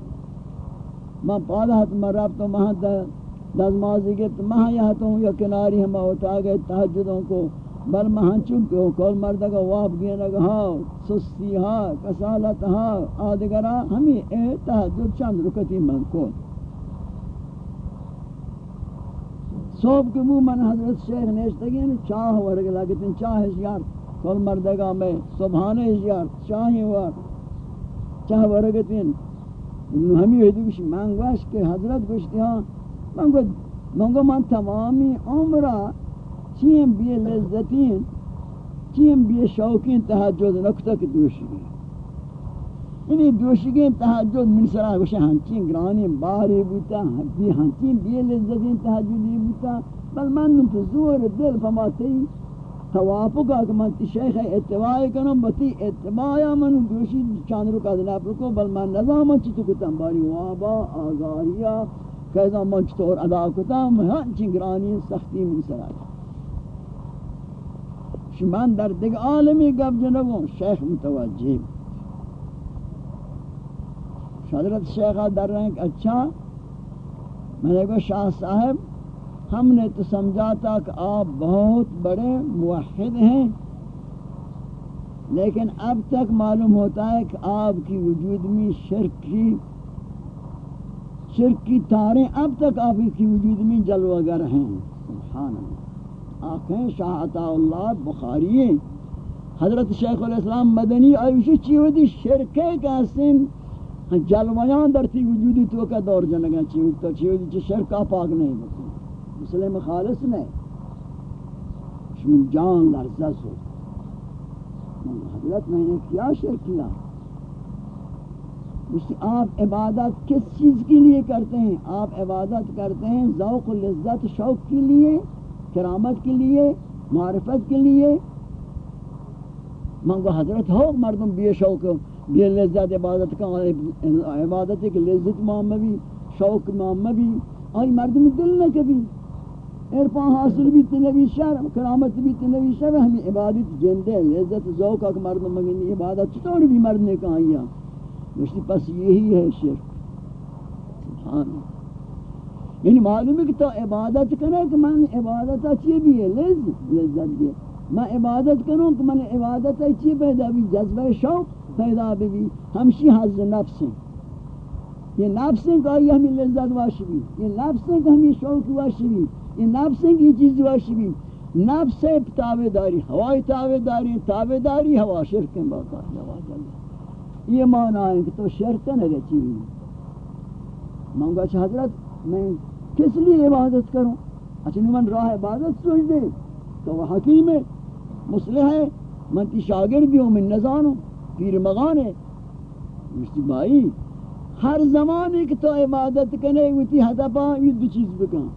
[SPEAKER 1] ما پادھاتم رابطوں مہا نمازی کے مہا یہاں تو یا کناری ہم ہوتا گئے تحجدوں کو. بل مہاں چونکہ کول مرد کا واپ گیا نگا ہاں سستی ہاں کسالت ہاں آدگرہ ہمیں اے تحجد چند رکتی من کو صوب کے منہ من حضرت شیخ نیشتا گیا چاہ ورگ لگتی چاہ اشیار کول مردگا میں سبحان اشیار چاہی وار. چاہ ورگتی ہمیں ہوئی دیکھ مانگواش کے حضرت گوشتی ہاں منگو منگو من تمامی عمرہ چیم بی لذتین، چیم بی شوقین تحجد نکتا کی دوش گئی یعنی دوشگیں تحجد من سرا گوشے ہنچین گرانی باری بوتا، ہنچین ہنچین بی لذتیں تحجدی بوتا، بل من زور دل فما تی توافقا کہ من تی شیخ اتباعی کنم بتی اتباعی من دوشی چاند رو کدنا پرکو بل من نظام چی تو کتن باری وابا آگاہیا کہتا من چطور ادا کتن ہنچین گرانی سختی من سرا شمان در دیگ عالمی گب جنگوں شیخ متوجہ حضرت شیخہ در رہے ہیں کہ اچھا میں نے کہا شاہ صاحب، ہم نے تو سمجھا تھا کہ آپ بہت بڑے موحد ہیں، لیکن اب تک معلوم ہوتا ہے کہ آپ کی وجود میں شرک کی شرک کی تاریں اب تک آپ کی وجود میں جلوہ گر ہیں۔ سبحان اللہ۔ آنکھیں شاہ عطا اللہ بخاری حضرت شیخ علیہ السلام مدنی آئیوشی چیوہ شرک ہے کہ اسن جلویان در تی وجودی تو کا دور جنگا چیو تو چیو دی شرکا پاک نہیں بکن مسلم خالص نہیں شمین جان لرزہ سو حضرت میں نے کیا شرک کیا مجھتی آپ عبادت کس چیز کے لیے کرتے ہیں؟ آپ عبادت کرتے ہیں ذوق و لذت شوق کے لیے، کرامت کے لیے، معرفت کے لیے. منگو حضرت ہو، مردم بے شوق بے لذت عبادت کا عبادت ایک لذت مام بھی، شوق مام بھی۔ آئی مردم دل نہ کبھی۔ ارپان حاصل بھی تنوی شر کرامت بھی تنوی شر ہمیں عبادت جندے لذت ذوق کا مردم مگنی عبادت چطور بھی مرد نے کہا یا مجھتی پس یہی ہے شرک۔ سبحان یعنی معلوم ہے کہ تو عبادت کرے کہ من عبادت اچھی بھی ہے، لذت لذت بھی میں عبادت کروں کہ من عبادت اچھی پیدا بھی، جذبہ شوق۔ پیدا بھی ہمشی حض نفس ہیں. یہ نفس ہیں کہ یہ ہمیں لذت واشبی یہ نفس ہیں کہ ہمیں شوق واشبی یہ نفس ہیں کہ یہ چیز واشبی نفس ہے تابع داری ہوائی تابع داری تابع داری ہوا شرک ہیں باقا یہ معنی ہے کہ تو شرک نہ رچی ہوئی مانگا چھ حضرت، میں کس لیے عبادت کروں؟ اچھا من راہ عبادت سوچ دے. تو وہ حکیم ہے مسلح ہے. من تی شاگرد بھی ہوں، من نظانوں پیر مغان ہے ہر زمانے کی تو عبادت کنے ہوتی ہدفا یہ دو چیز بکن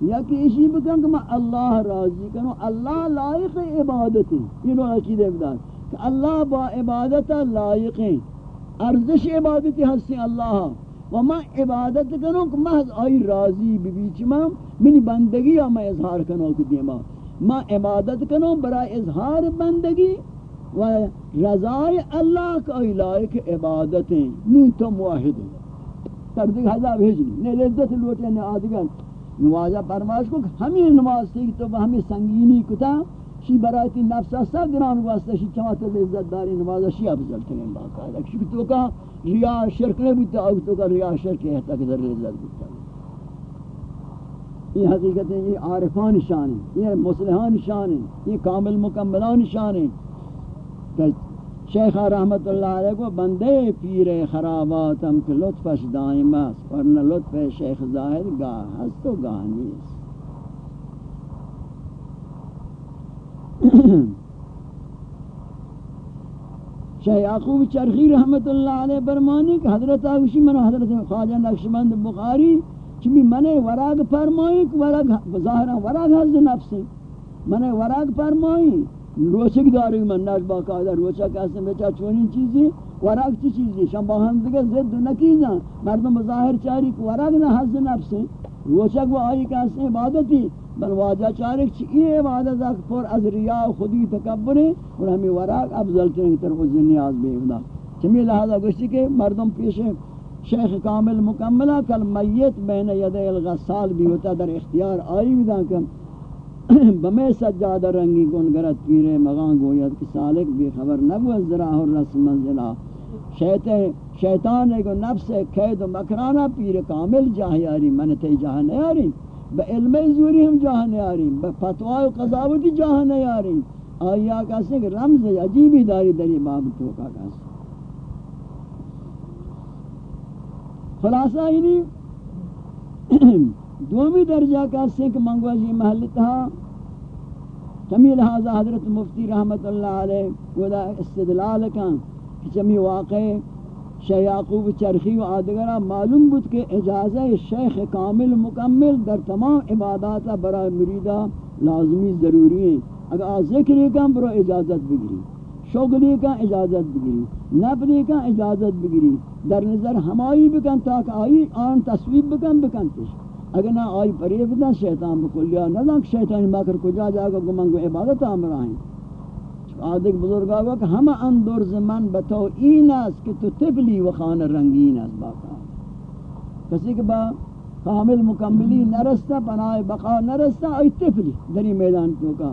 [SPEAKER 1] یا کہ اسی بکن کہ میں اللہ راضی کنو اللہ لائق عبادت ہے یہ نوع عقید ابدال کہ اللہ با عبادت لائق ہیں۔ ارزش عبادت ہستی اللہ۔ و میں عبادت کنو کہ محض آئی راضی بیچ میں منی بندگی یا میں اظہار کنو کہ دیما میں عبادت کنو برای اظہار بندگی و رضای اللہ کا لائق عبادتیں نون تو معاہد موحد تردگ حضا بھیجنی نے لذت لوٹے نے آدگر نمازہ فرماش کو ہمیں نماز تھی تو ہمیں سنگینی کتا، شی برایتی نفسا سا گران واسطہ شی چماتا لذت داری نمازہ شی افضل تنین باقاعدہ۔ شی تو کا ریا شرک نے بیتا او تو کا ریا شرک ہے تک در لذت بیتا۔ یہ حقیقت ہے یہ عارفان شان ہے یہ مسلحان شان ہے یہ کامل مکملان شان ہے شیخ رحمت اللہ علیہ کو بندے پیر خرابات ہم کے لطفش دائم است، ورنہ لطف شیخ ظاہر گاہ ہست تو گاہ نیست. شیخ یعقوب چرخی رحمت اللہ علیہ برمانی کہ حضرت آگوشی من حضرت خواجہ نقشبند بخاری چمی من وراغ فرمائی کہ وراغ ظاہرہ وراغ حضر نفسی من وراغ فرمائی روچک داری من ناش باقاعدہ روچک اسم بیچا چونی چیزی؟ وراغ چی چیزی؟ شام با هم دیگه زد نکیزن. مردم ظاهر چاری که وراغ نه حض نفسی. روچک و آئی که اسم عبادتی. بل واجہ چارک چی؟ یہ عبادت اک پر از ریا خودی تکبر ہے اور ہمیں وراغ افضل ترین طرف از نیاز بے ادا چمی لہذا گوشتی کہ مردم پیش شیخ کامل مکملہ کل میت بین ید الغسال بھی ہوتا در اختیار آئی بھی کہ بمے سجادہ رنگی کن گرت پیرے مغان گویت کی سالک بھی خبر نبو از ذراہ الرس منزلہ. شیطان ہے کہ نفس قید و مکرانہ پیر کامل جاہیاری منتے جاہ نیاری با علم زوری ہم جاہ نیاری با فتوہ و قضاوتی جاہ نیاری آیا کہتے ہیں کہ رمز عجیبی داری دری باب تو کا کہتے خلاصہ ہی نہیں دومی درجہ کا سنک منگوا جی محل تھا۔ چمی لہذا حضرت مفتی رحمت اللہ علیہ ودا استدلال کن چمی واقع شیخ یعقوب چرخی و آدگرہ معلوم بود کہ اجازہ شیخ کامل مکمل در تمام عبادات برای مریدہ لازمی ضروری ہیں۔ اگر آ ذکر برو اجازت بگیری شغلی کا اجازت بگیری نبلی کا اجازت بگیری در نظر ہمائی بکن تاک آئی آن تصویب بکن بکن تش اگر نہ آئی پریب دا شیطان بکلیا نہ دن شیطان ماکر کجا جا گا گمانگو عبادت آمرائیں آدھک بزرگ آگا کہ ہم اندر زمن بتو این است کہ تو تبلی و خان رنگین است باقا۔ کسی کہ با کامل مکملی نرستا، پناہ بقا نرستا ای تفلی دری میدان تو کا۔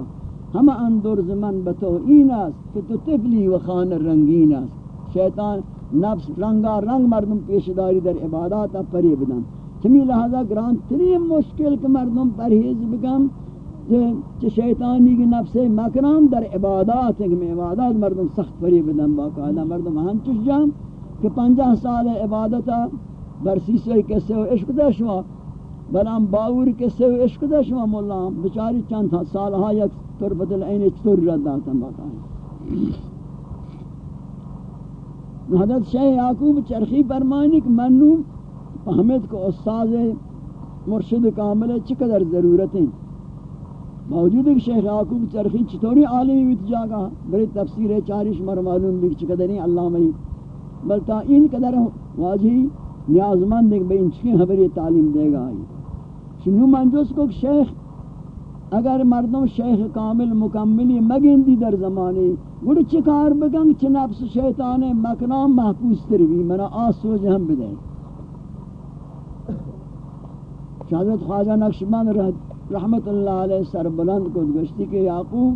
[SPEAKER 1] ہم اندر زمن بتو این است کہ تو تفلی و خان رنگین است۔ شیطان نفس رنگا رنگ مردم پیشداری در عبادات پری بدن۔ چمی لہذا گران ترین مشکل کہ مردم پرہیز بکن، چه شیطانی کی نفس مکران در عبادات ہیں کہ عبادات مردم سخت فری بدن باقاعدہ مردم ہم چش جام کہ پنجہ سال عبادتا برسی سے کسے و عشق دے شما بلام باور کسے و عشق دے شما مولا بچاری چند سال ہا یک طرفت العین چطور رد آتا باقاعدہ حضرت شیخ یعقوب چرخی فرمانی کہ منو فہمت کو استاذ مرشد کامل ہے چقدر ضرورت ہیں موجود ہے شیخ یعقوب چرخی چطوری عالمی بیت جاگا بڑی تفسیر ہے چارش مر معلوم بھی چقدر اللہ میں بلتا ان قدر واجی نیازمند ہے کہ بھئی انچکی خبری تعلیم دے گا آئی شنو منجوس کو شیخ، اگر مردم شیخ کامل مکملی مگندی در زمانی گوڑ چکار بگنگ چھ نفس شیطان مکنام محفوظ تروی منا آس سوج ہم بدے شہدت خواجہ نقشبان رحمت اللہ علیہ سر بلند کو گشتی کہ یعقوب،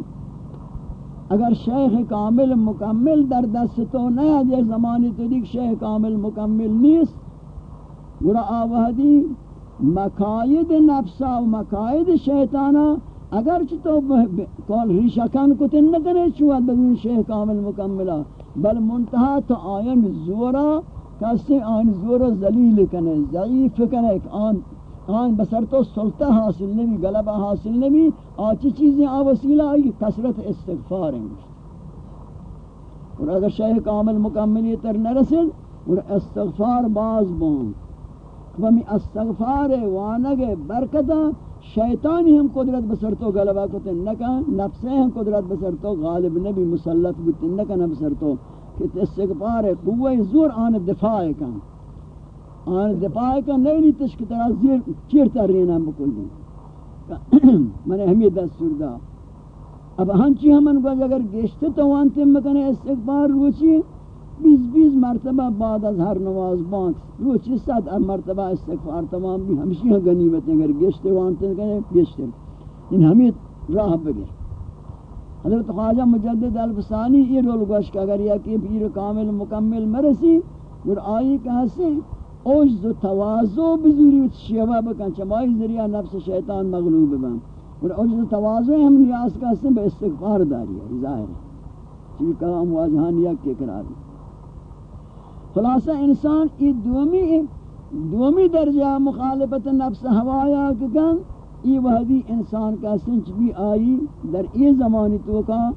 [SPEAKER 1] اگر شیخ کامل مکمل در دست تو نیا دے زمانی تو دیکھ شیخ کامل مکمل نیست۔ گرا آوہدی مقاید نفسا و مقاید شیطانا اگر چی تو کول ریشہ کن کو تن نہ بدون شیخ کامل مکملہ بل منتہا تو آئین زورا، کسی آئین زورا ذلیل کنے، ضعیف کنے آن آن بسر تو سلطہ حاصل نبی، غلبہ حاصل نبی، آچی چیزیں آ وسیلہ آئی، کثرت استغفار ہیں اور اگر شیخ کامل مکملی تر نرسل اور استغفار باز بون۔ ومی استغفار وانگ برکتا شیطانی ہم قدرت بسر تو غلبہ کو نکا نفسے ہم قدرت بسر تو غالب نبی، مسلط بتن نکا نبسر تو، کہ استغفار قوہ زور آن دفاع کن۔ آن دفاع کا نہیں لی تشک طرح زیر چیرتا رینا بکل دی. میں نے ہمیں دستور دا. اب ہنچی ہمن کو اگر گشتے تو وانتے مکنے استقبار روچی بیس بیس مرتبہ بعد از ہر نواز بانک. روچی ست مرتبہ استغفار تمام بھی ہمشی ہاں غنیمت. اگر گشتے وانتے مکنے گشتے ان ہمیں راہ بگے حضرت خواجہ مجدد الفسانی یہ رول گوش کہ اگر یہ کہ پیر کامل مکمل مرسی اور آئی کہاں سے عجز و تواضع بزوری و شیوہ بکن چمائی ذریعہ نفس شیطان مغلوب بن اور عجز و تواضع ہم نیاز کا سن بے استغفار داری یعنی ہے ظاہر ہے چیز کلام واجہان یک کے قرار ہے خلاصہ انسان یہ دومی دومی درجہ مخالفت نفس ہوایا کن یہ وحدی انسان کا سنچ بھی آئی در یہ زمانی تو کا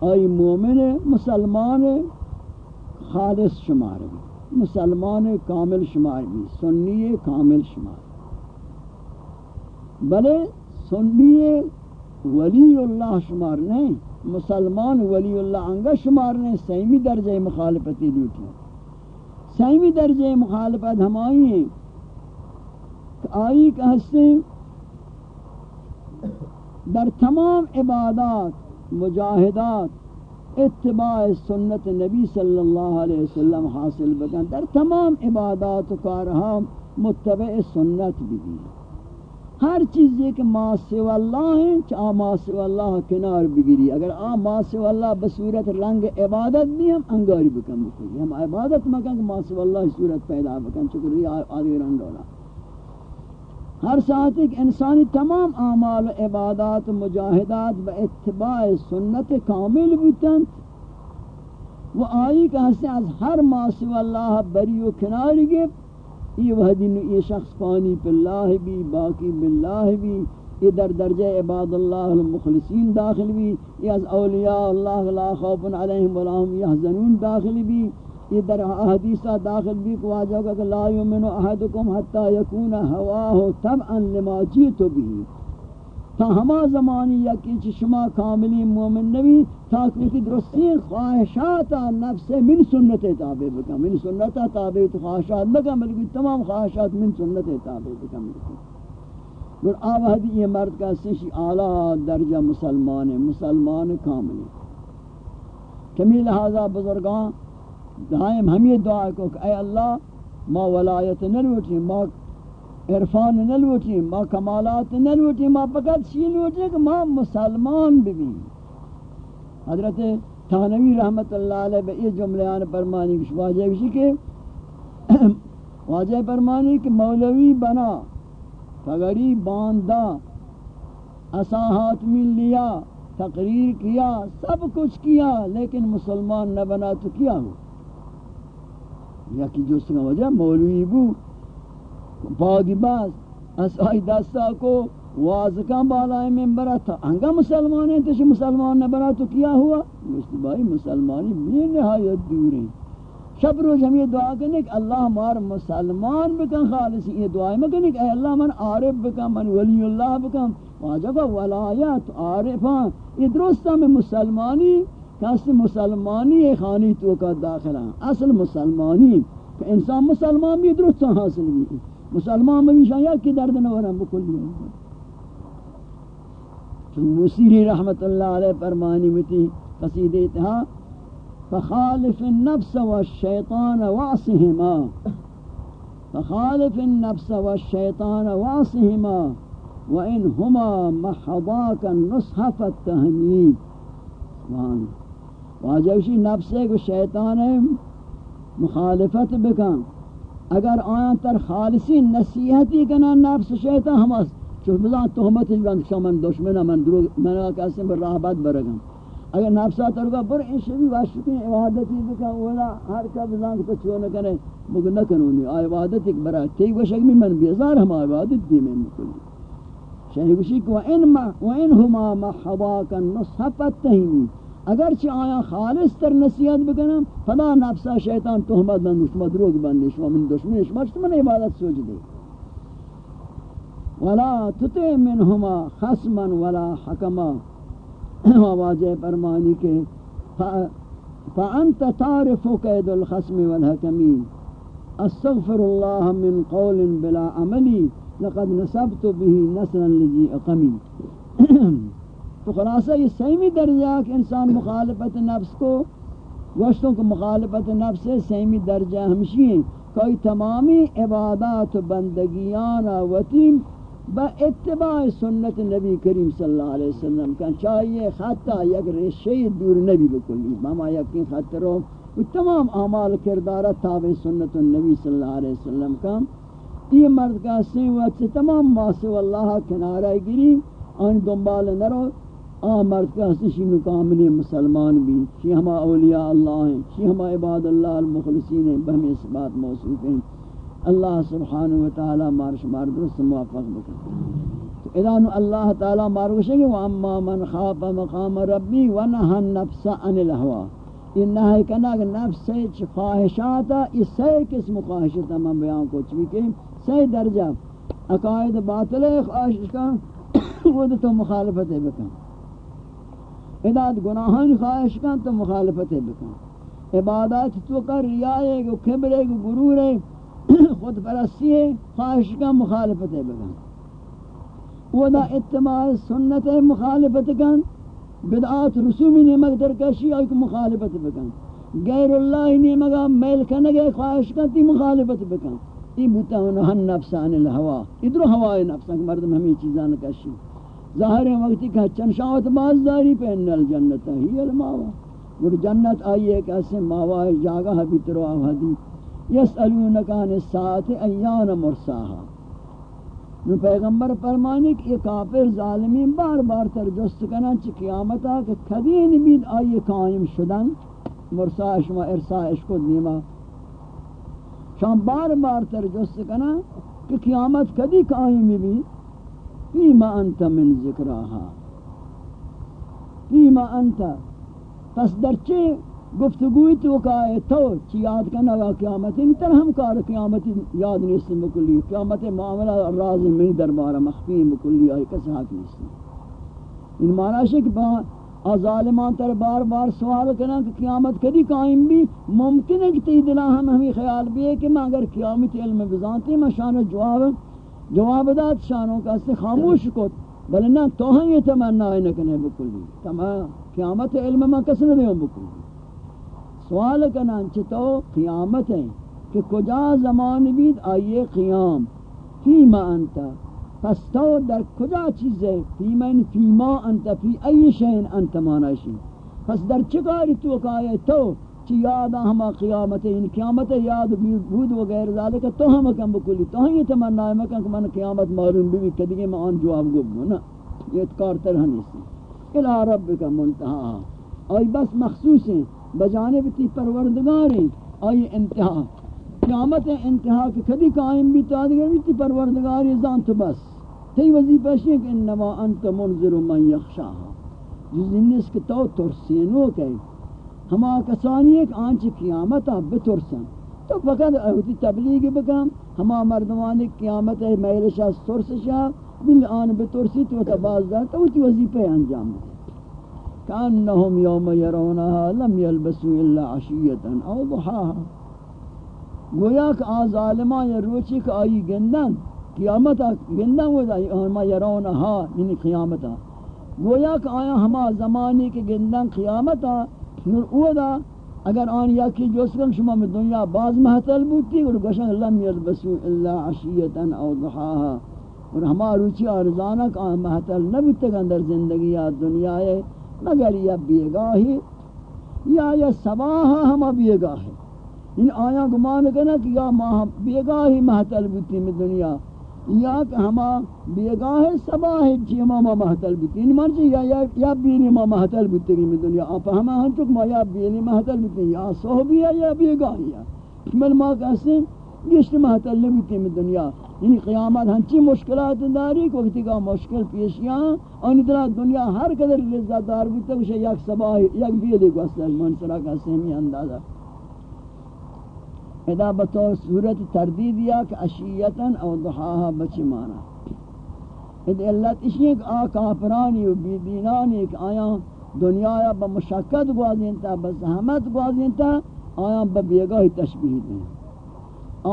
[SPEAKER 1] آئی مومن، مسلمان، خالص شمار بھی مسلمان کامل شمار بھی، سنی کامل شمار۔ بلے سنی ولی اللہ شمار نہیں، مسلمان ولی اللہ انگا شمار نہیں، سیمی درجہ مخالفتی لوٹی سیمی درجہ مخالفت ہم آئی ہیں۔ کہ آئی کہ ہستے در تمام عبادات، مجاہدات اتباع سنت نبی صلی اللہ علیہ وسلم حاصل بکن۔ در تمام عبادات و کارہا متبع سنت بھی ہر چیز یہ کہ ما سوا اللہ ہیں چاہ ما سوا اللہ کنار بگیری اگر آ ما سوا اللہ بصورت رنگ عبادت بھی ہم انگاری بکن بکن ہم عبادت مکن کہ ما سوا اللہ صورت پیدا بکن چکر یہ آدھے رنگ دولا ہر ساتھ ایک انسانی تمام اعمال و عبادات و مجاہدات با اتباع سنت کامل بودن۔ و آئی کہ ہستے از ہر ماسو اللہ بری و کناری گفت یہ وحدی نو یہ شخص پانی پہ اللہ بھی، باقی باللہ بھی۔ یہ در درجہ عباد اللہ المخلصین داخل بھی۔ یہ از اولیاء اللہ لا خوف علیہم ولا هم یحزنون داخل بھی۔ یہ در حدیثہ داخل بھی کو آجا کہ لا یومن احدکم حتی یکون ہواہ تبعا لما جیتو بھی تا ہما زمانی یکی چی شما کاملی مومن نبی تاکہ کی درستی خواہشات نفس من سنت تابع بکا من سنت تابع تو خواہشات بکا بلکہ تمام خواہشات من سنت تابع بکا اور آب حدی یہ مرد کا سنشی اعلی درجہ مسلمان ہے، مسلمان کاملی کمی لہذا بزرگان دائم ہم یہ دعا کو کہ اے اللہ، ما ولایت نہ لوٹی ما عرفان نہ لوٹی ما کمالات نہ لوٹی ما فقط شی لوٹی کہ ما مسلمان بھی حضرت تھانوی رحمت اللہ علیہ بے یہ جملیان فرمانی کچھ واجہ بھی کہ واجہ فرمانی کہ مولوی بنا، پگڑی باندھا اساہات مل لیا، تقریر کیا، سب کچھ کیا، لیکن مسلمان نہ بنا تو کیا ہو یکی جس کا وجہ مولوی بو باغی باز اسائی دستا کو وازکاں بالائے ممبرہ تھا انگا مسلمان ہیں تو مسلمان نہ بنا تو کیا ہوا؟ مجھتی بھائی، مسلمانی بھی نہایت دور ہیں. شب روز ہم یہ دعا کرنے کہ اللہ مار مسلمان بکن خالص، یہ دعا میں کرنے کہ اے اللہ من عارف بکن من ولی اللہ بکن. واجبہ ولایت، عارفان، یہ درستہ میں مسلمانی کس مسلمانی خانی تو کا داخلہ اصل مسلمانی کہ انسان مسلمان بھی درست ہاں حاصل بھی مسلمان میں بھی شاید کی درد نہ ورم بکلی مسیری رحمت اللہ علیہ فرمانی متی قصید اتحا، فخالف النفس والشیطان وعصهما فخالف النفس والشیطان وعصهما وإن هما محضاك النصح فالتهمید واجبشی نفس ہے کہ شیطان مخالفت بکن۔ اگر آیان تر خالصی نصیحتی کنا نفس شیطان ہم چون بزان تهمت جبران شما من دشمن، من دروغ، من کسی بر راہبت برگم اگر نفسا ترگا بر این شبی واشکین عبادتی بکن، اولا ہر کا بزان کو چون نکنے مگر نکنونی۔ آئی عبادت ایک برا تی گوشک می، من بیزار ہم عبادت دی میں مکلی شیخ گوشی کہ وَإِنْ هُمَا مَحَضَاكَ النُّصْحَفَتْ تَهِمِي اگرچہ آیا خالص تر نصیحت بکنم، فلا نفسا شیطان تهمت بند شما دروغ بند شما من دشمن شما شما عبادت سوچ دے۔ ولا تطع منهما خصما ولا حكما واجہ فرمانی کے فانت تعرف قید الخصم والحكم استغفر الله من قول بلا عملی، لقد نسبت به نسلا لذي اقمی تو خلاصہ یہ سیمی درجہ کہ انسان مخالفت نفس کو، گوشتوں کو مخالفت نفس سے سیمی درجہ ہمشی ہیں۔ کوئی تمامی عبادات و بندگیان وطیم با اتباع سنت نبی کریم صلی اللہ علیہ وسلم کا چاہیے خطہ یک رشی دور نبی بکلی۔ ماما یقین خط رو۔ تمام اعمال کردارہ تابع سنت النبی صلی اللہ علیہ وسلم کا یہ مرد کا سیوت سے تمام ماسو اللہ کنارہ گری۔ ان دنبال نرو۔ مرد کا حسنشی مکامل مسلمان بھی، شی ہما اولیاء اللہ ہیں، شی ہما عباد اللہ المخلصین ہیں بہم اس بات موصوف ہیں۔ اللہ سبحانہ وتعالی مارش مار درست موافق بکن۔ تو ادانو اللہ تعالی مارگوشے گے وَأَمَّا مَنْ خَافَ مَقَامَ رَبِّي وَنَهَا النَّفْسَ عَنِ الْهَوَى۔ یہ نحی کنا کہ نفس سے چھ خواہشاتا یہ سی قسم خواہشتا میں بیان کو چوی سی درجہ، عقائد باطل خواہش کا وہ تو مخالفت ہے بکن۔ اداد گناہان خواہش کن تو مخالفت بکن۔ عبادات تو کر ریائے گو کبرے گو گرور ہے، خود پرستی ہے، خواہش کن مخالفت بکن۔ وہ دا اتباع سنت مخالفت کن۔ بدعات رسومی نعمت در کشی آئی کو مخالفت بکن۔ غیر اللہ نعمت میل کنگے خواہش کن تی مخالفت بکن۔ ای بوتا انہا نفس عن الہوا۔ ادرو ہوای نفس مردم ہمیں چیزان کشی ظاہر وقتی کہ چند شاوت باز داری پہ ان الجنت ہی الماوا گر جنت آئیے کہ اسے ماوا جاگہ بیترو آوہدی یسألونکان الساعت ایان مرساہا۔ نو پیغمبر فرمانی کہ یہ کافر ظالمین بار بار تر جست کنن چی قیامتا کہ کدین بید آئیے قائم شدن۔ مرساش و ارساش کو نیما۔ شام بار بار تر جست کنن کہ قیامت کدی قائم بید فیما انت من ذکراها فیما انت پس در چه گفتگوی تو کہا تو چی یاد کرنا گا قیامت ان تر ہم کار قیامت یاد نہیں نیستن بکلی قیامت معاملہ راز میں دربارہ مخفی بکلی آئی کس حق نیستن ان معنی ہے کہ ظالمان تر بار بار سوال کرنا کہ قیامت کدی قائم بھی ممکن ہے کہ تی دلہ ہم ہمیں خیال بھی ہے کہ میں اگر قیامت علم بزانتی میں شان جواب جواب داد، شانوں کا سے خاموش کو بلے نہ تو ہم یہ تمنا ہے نکنے بکلی۔ تمام قیامت علم میں کس نہ دیوں بکلی؟ سوال کرنا چتو قیامت ہے کہ کجا زمان بید آئیے قیام؟ فیما انتا۔ پس تو در کجا چیز ہے؟ فیما ان فیما انتا، فی ای شہن انتا مانا ماناشی پس در چکاری تو کہا تو؟ چی یادا ہما قیامت ہے ان یعنی قیامت یاد بود وغیر ذالک، تو ہم کم بکلی، تو ہم یہ تمنا ہے مکن کہ من قیامت معلوم بھی کدگے میں آن جواب گو نا؟ یہ اتکار ترہ نیسی الہ رب کا منتحا آئی بس مخصوص ہیں، بجانب تی پروردگار ہیں، آئی انتہا۔ قیامت انتہا کہ کدی قائم بھی تا دیگر بھی تی پروردگار یہ زان تو بس۔ تی وظیفہ ہے کہ انما انت منظر من یخشاہا۔ جس انس کہ تو ترسینو کہ ہما کسانی ایک آنچ قیامتا بترسن۔ تو فقط اہتی تبلیغ بکم ہما مردمانی قیامت ہے میلشا سرسشا، بل آن بترسی تو تباز دار تو تی وظیفہ انجام دے كأنهم يوم يرونها لم يلبسوا إلا عشية أو ضحاها۔ گویا کہ آ ظالمہ یا روچی کہ آئی گندن قیامتا گندن وہ ہما یرونہا یعنی قیامتا۔ گویا کہ آیا ہما زمانی کے گندن قیامتا نور اودا اگر آن یا کی جوسکن شما میں دنیا باز محتل بوتی اور گوشن لم یلبسو الا عشیتا او ضحاها۔ اور ہما روچی آرزانا کہ آن محتل نبوتا اندر زندگی یا دنیا ہے مگر یا بیگاہی یا یا سباہا ہما بیگاہی۔ ان آیا گمان کنا کہ یا ماہ بیگاہی محتل بوتی میں دنیا۔ یا کہ ہما بیگاہ سباہی چی ہما ما محتل بوتی ان یعنی مرچی یا یا بینی ما محتل بوتی میں دنیا. آپ ہما ہم چک ما یا بینی محتل بوتی یا صحبی یا بیگاہی یا. مل ما کہتے ہیں گشت محتل نبوتی میں دنیا. یعنی قیامت ہنچی مشکلات داری کو وقتی کا مشکل پیشیاں اور ادھر دنیا ہر قدر لذت دار بھی تو اسے یک سباہ، یک دیدے کو اصلا منصرہ کا سہمی اندازہ ادا بطور صورت تردید یا کہ اشیتاً او ضحاها بچی مانا اد علت اسی ایک آ کافرانی و بیدینانی کہ آیا دنیا یا بمشکت گوازینتا بزحمت گوازینتا آیا ببیگاہ تشبیح دیں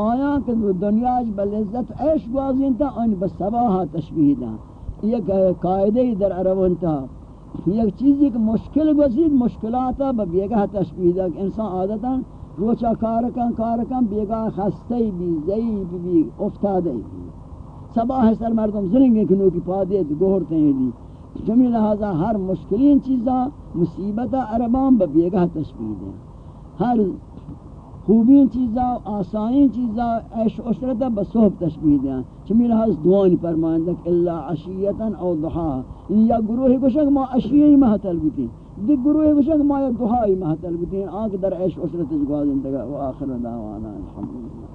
[SPEAKER 1] آیا کہ دنیا اج بلعزت عیش گوازین تا ان بسباہ تشبیہ دا یہ قاعدہ در عربن تا یہ چیزی کہ مشکل گزید، مشکلات بیگہ تشبیہ دا کہ انسان عادتا روچا کارکن کارکن بیگہ خستے بھی ضعیف بھی افتادے بھی صباح سر مردم زرنگے کنو کی پادے گوھرتے ہیں دی. جمی لہذا ہر مشکلین چیزا مصیبت عربان بیگہ تشبیہ دیں ہر خوبی چیزا آسانی چیزا عیش عشرتا بصحب تشبیح دیا چمی لحاظ دعانی فرمائندک اللہ عشیتا او ضحا یعنی یا گروہ کشک ما عشیئی محتل بیتی دی گروہ کشک ما یا ضحائی محتل بتین آنکھ در عیش عشرت جگوازن تگا و آخر دعوانا، الحمدللہ.